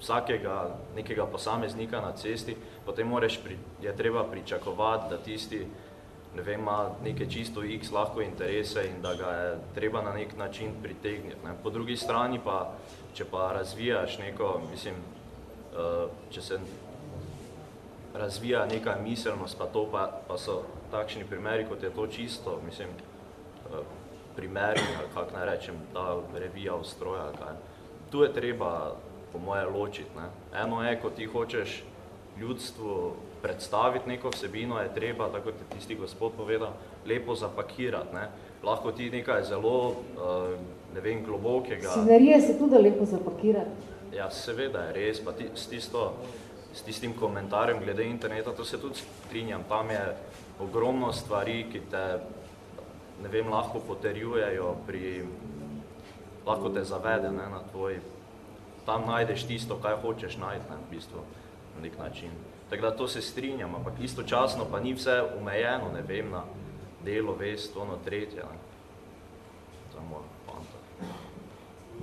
vsakega nekega posameznika na cesti, potem moraš pri, je treba pričakovati, da tisti, ne vem, ima neke čisto x lahko interese in da ga je treba na nek način pritegniti. Ne. Po drugi strani pa, če pa razvijaš neko, mislim, uh, če se razvija neka miselnost, pa to pa, pa so takšni primeri, kot je to čisto, mislim, uh, primeri, kak naj rečem, ta revija ustroja, kaj. Tu je treba, po moje, ločiti. Ne. Eno je, ko ti hočeš ljudstvu predstaviti neko vsebino, je treba, tako kot je tisti gospod povedal, lepo zapakirati. Ne. Lahko ti nekaj zelo, eh, ne vem, globokega... Scenarije se tudi lepo zapakirati. Ja, seveda je res, pa ti, s, tisto, s tistim komentarjem glede interneta, to se tudi strinjam, tam je ogromno stvari, ki te, ne vem, lahko poterjujejo pri, lahko te zavede ne, na tvoj, tam najdeš tisto, kaj hočeš najti, ne, v bistvu, na nek način. Tako da to se strinjam, ampak istočasno pa ni vse umejeno, ne vem, na delo, vest, ono, tretje. Ne. Samo fanta.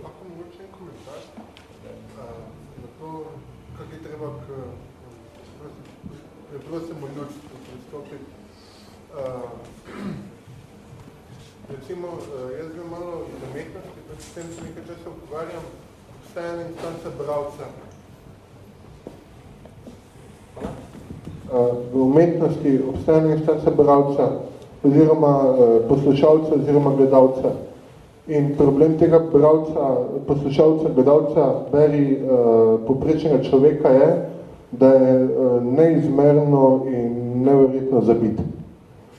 Lahko mogoče en komentar na to, kak je treba k preprostemu ljudstvu pristopiti. Recimo, jaz bi malo iz umetnosti, pa s tem se nekaj časa ukvarjam, obstaja ena instanca bravca, v umetnosti obstajanja instance bralca oziroma eh, poslušalca oziroma gledalca. In problem tega bralca, poslušalca, gledalca, beri eh, poprečnega človeka je, da je eh, neizmerno in neverjetno zabit.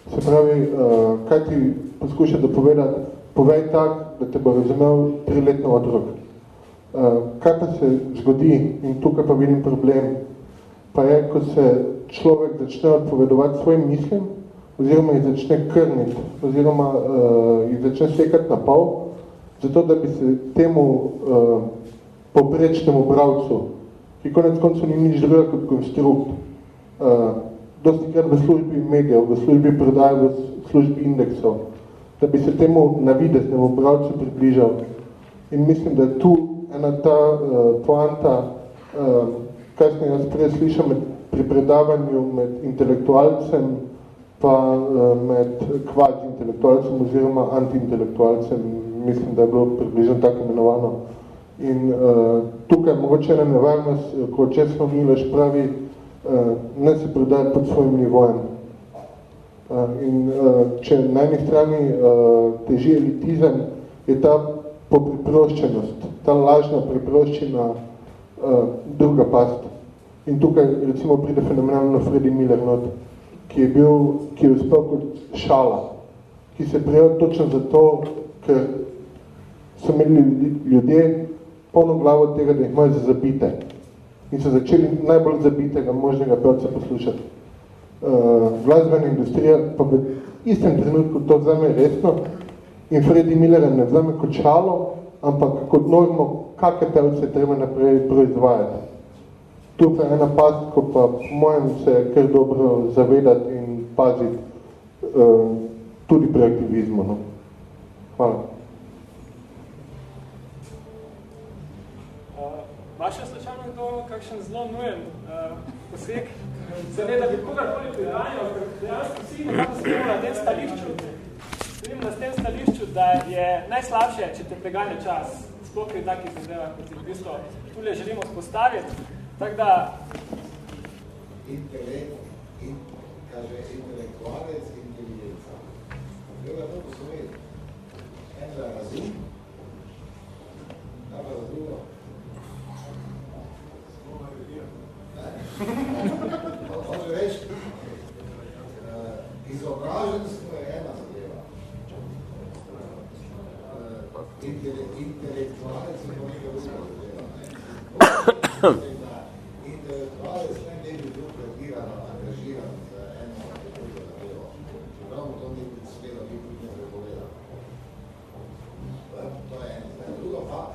Se pravi, kaj ti poskuša dopovedati, povej tak, da te bo razumel triletno otrok. Kaj pa se zgodi, in tukaj pa vidim problem, pa je, ko se človek začne odpovedovati svojim mislim, oziroma jih začne krniti, oziroma uh, jih začne sekati na pol, zato da bi se temu uh, poprečnemu bravcu, ki konec koncu ni nič druga kot konstrukt, uh, dosti krat v službi medijev, v službi prodaje, v službi indeksov, da bi se temu navideznemu bravcu približal. In mislim, da je tu ena ta uh, poanta, uh, kaj sem jaz prej slišal med pri predavanju med intelektualcem pa eh, med kvazi-intelektualcem oziroma anti-intelektualcem, mislim, da je bilo približno tako imenovano. In uh, tukaj mogoče ena nevarnost, ko česno Miloš pravi, uh, ne se predaj pod svojim nivojem. Uh, in uh, če na eni strani uh, teži elitizem, je ta popriproščenost, ta lažna priproščena uh, druga past. In tukaj recimo pride fenomenalno Freddy Miller not, ki je bil, ki je uspel kot šala, ki se prijel točno zato, ker so imeli ljudje polno glavo tega, da jih imajo za zabite. In so začeli najbolj zabitega možnega pevca poslušati. Uh, glasbena industrija pa v istem trenutku to vzame resno in Freddy Miller ne vzame kot šalo, ampak kot normo, kakve pevce treba naprej proizvajati tu pa ena past, ko pa mojem se kar dobro zavedati in paziti uh, tudi pri aktivizmu. No. Hvala. Uh, Vaše slučajno kdo kakšen zelo nujen uh, poseg, za ne, da bi kogarkoli pridanjal, ker dejansko vsi nekako smo na tem stališču, vidim na tem stališču, da je najslabše, če te preganja čas, sploh pri takih zadevah, kot jih v bistvu tule želimo spostaviti. Tako da... Intelekt, in, kaže intelektualec, inteligenca. Gleda to posloviti. En za razum, pa za drugo. Hoče reči, uh, izobraženstvo je ena zadeva. Intele, intelektualec je nekaj druga zadeva. Intelektualec ne ne bi bil predirano angažiran za eno drugo zadevo. Čeprav mu to ni smelo biti ne prepovedano. To je ena zadeva. Drugo pa, uh,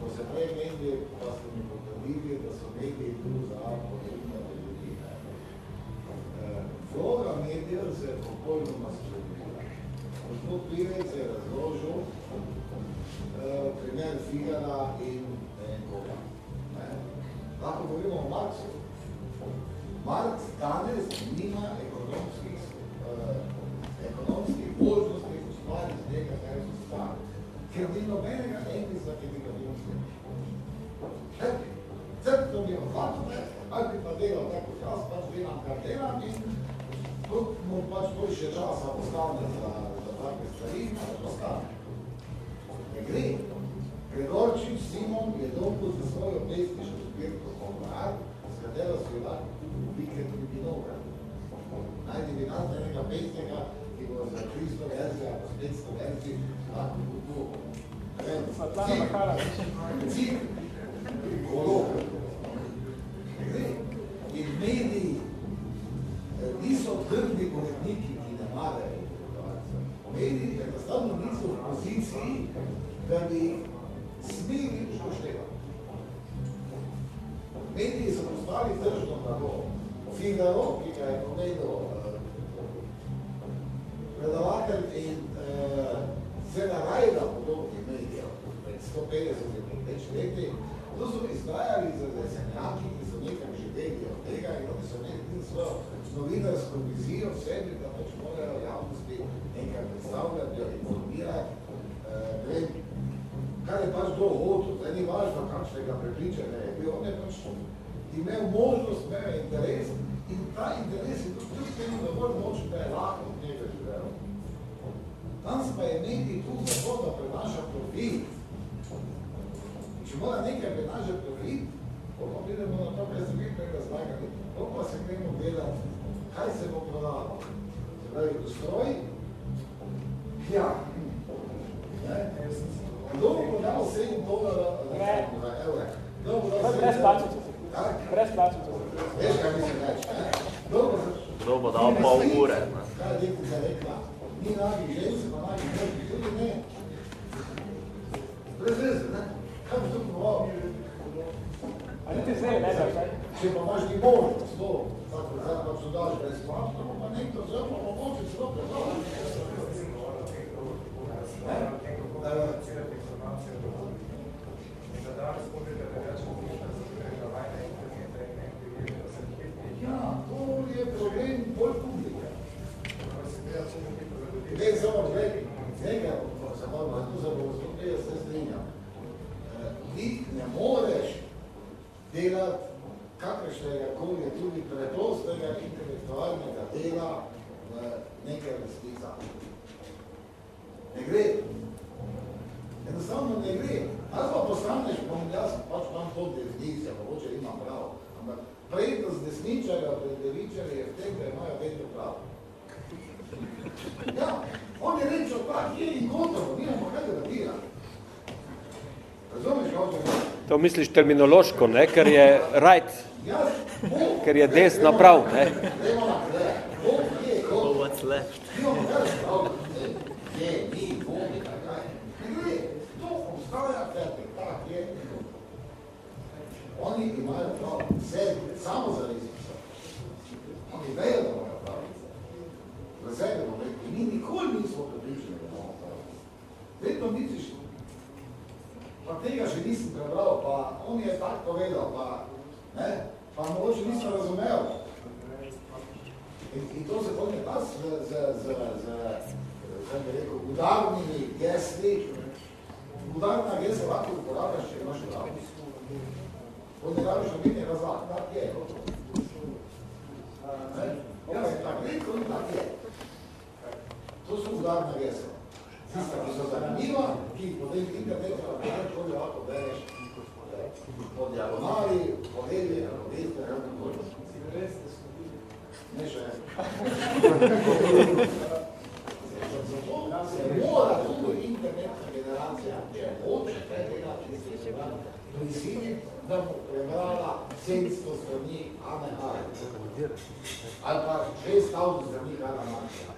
ko se prej medije, pa ste mi potrdili, da so mediji tu za podrednjene ljudi. Vloga medijev se je popolnoma spremenila. Gospod Pivec je razložil primer Figara in koga. Lahko govorimo o Marksu. Marks danes nima ekonomskih, uh, ekonomskih možnosti ustvariti z njega, kar so stvari. Ker ni nobenega enisa, ki bi ga bil Crto mi je odhvatno, ali bi pa delal tako čas, pač delam, kar delam in kot mu pač bolj še časa ostane za, za take stvari, pač ostane. Ne gre. Gregorčič Simon je dolgo za svojo pesniško zbirko Homorar, s katero se je lahko tudi vikend vinograd. Najdi bi nazve nekega pesnika, ki bo za 300 verzij ali 500 verzij lahko kupil. Svetlana Makara. Cik, Golok. In mediji niso trdni uredniki, ki ne marajo. Mediji enostavno niso v poziciji, da bi smeli upoštevati. Mediji so postali tržno blago. Figaro, ki ga je povedal predavatelj in uh, Zena Rajda podobnih medijev pred 150 več leti, to so izvajali za desenjaki, ki so nekaj živeli od tega in oni so nekaj svojo novinarsko vizijo v sebi, da pač morajo javnosti nekaj predstavljati, informirati. Uh, kar je pač kdo hotel, da ni važno, kakšnega prepričanja je bil, on je pač imel možnost, imel interes in ta interes je tudi tudi dovolj močen, da je lahko od njega živel. Danes pa je medij tu zato, da prenaša profit. Če mora nekaj prenaša profit, pa pridemo na to, kaj se mi prej razlagali, pa se gremo gledati, kaj se bo prodalo. Se pravi, ustroj, ja, ne, 7 dolara za evre? Kdo bo dal 7 Brez plačice. Brez plačice. Veš, kaj mislim reči, ne? Kdo bo dal pol ure? Kaj je deklica rekla? Ni nagi ženci, pa nagi ženci, tudi ne. Brez veze, ne? Kaj bi to poval? Ali ti zdaj ne da? Če pa imaš ti možnost, to, tako zdaj pa so daš brezplačno, pa nekdo zelo mogoče celo predala. Ja, to je problem bolj publike. Ne, samo gled, nekaj, se moramo, tu se bomo stopili, jaz se strinjam. Ti ne moreš delati kakršnega koli tudi preprostega intelektualnega dela v nekaj resnica. Ne gre. Enostavno ne gre. Ali pa postaneš, bom jaz pač imam to definicijo, mogoče imam prav, ampak prednost desničarja pred levičarja je v tem, da imajo vedno prav. Ja, on je rečel, pa je in gotovo, nimamo kaj debatirati. Razumeš, kako To misliš terminološko, ne? ker je right, ker je desno prav. Ne? What's left? Je, ni, bomi, kaj. Ne gre, to ostaja fertik, tak je. Oni imajo prav, vse, samo za resnico. Oni vejo, da imajo prav. Za sebe bomo rekli, mi nikoli nismo pripričani, da imamo prav. Vedno misliš, pa tega še nisem prebral, pa on je tako povedal, pa, ne, pa mogoče nisem razumel. In, in to se pomeni pas z, z, z, z, z bi rekel, udarnimi gesli. Udarna gesla lahko uporabljaš, če imaš udarni. To ne rabiš nobeni razlak, tak je. Ne? Ja, se tak rekel in tak je. To so udarna gesla. Tista, ki so zanimiva, ki potem internetu lahko lahko bereš po diagonali, po levi, po desni, po desni. Ne še. Zato se mora tudi internetna generacija, če hoče kaj tega, če se prisiliti, da bo prebrala 700 strani Ane Hare. Ali pa 6 strani Ane Hare.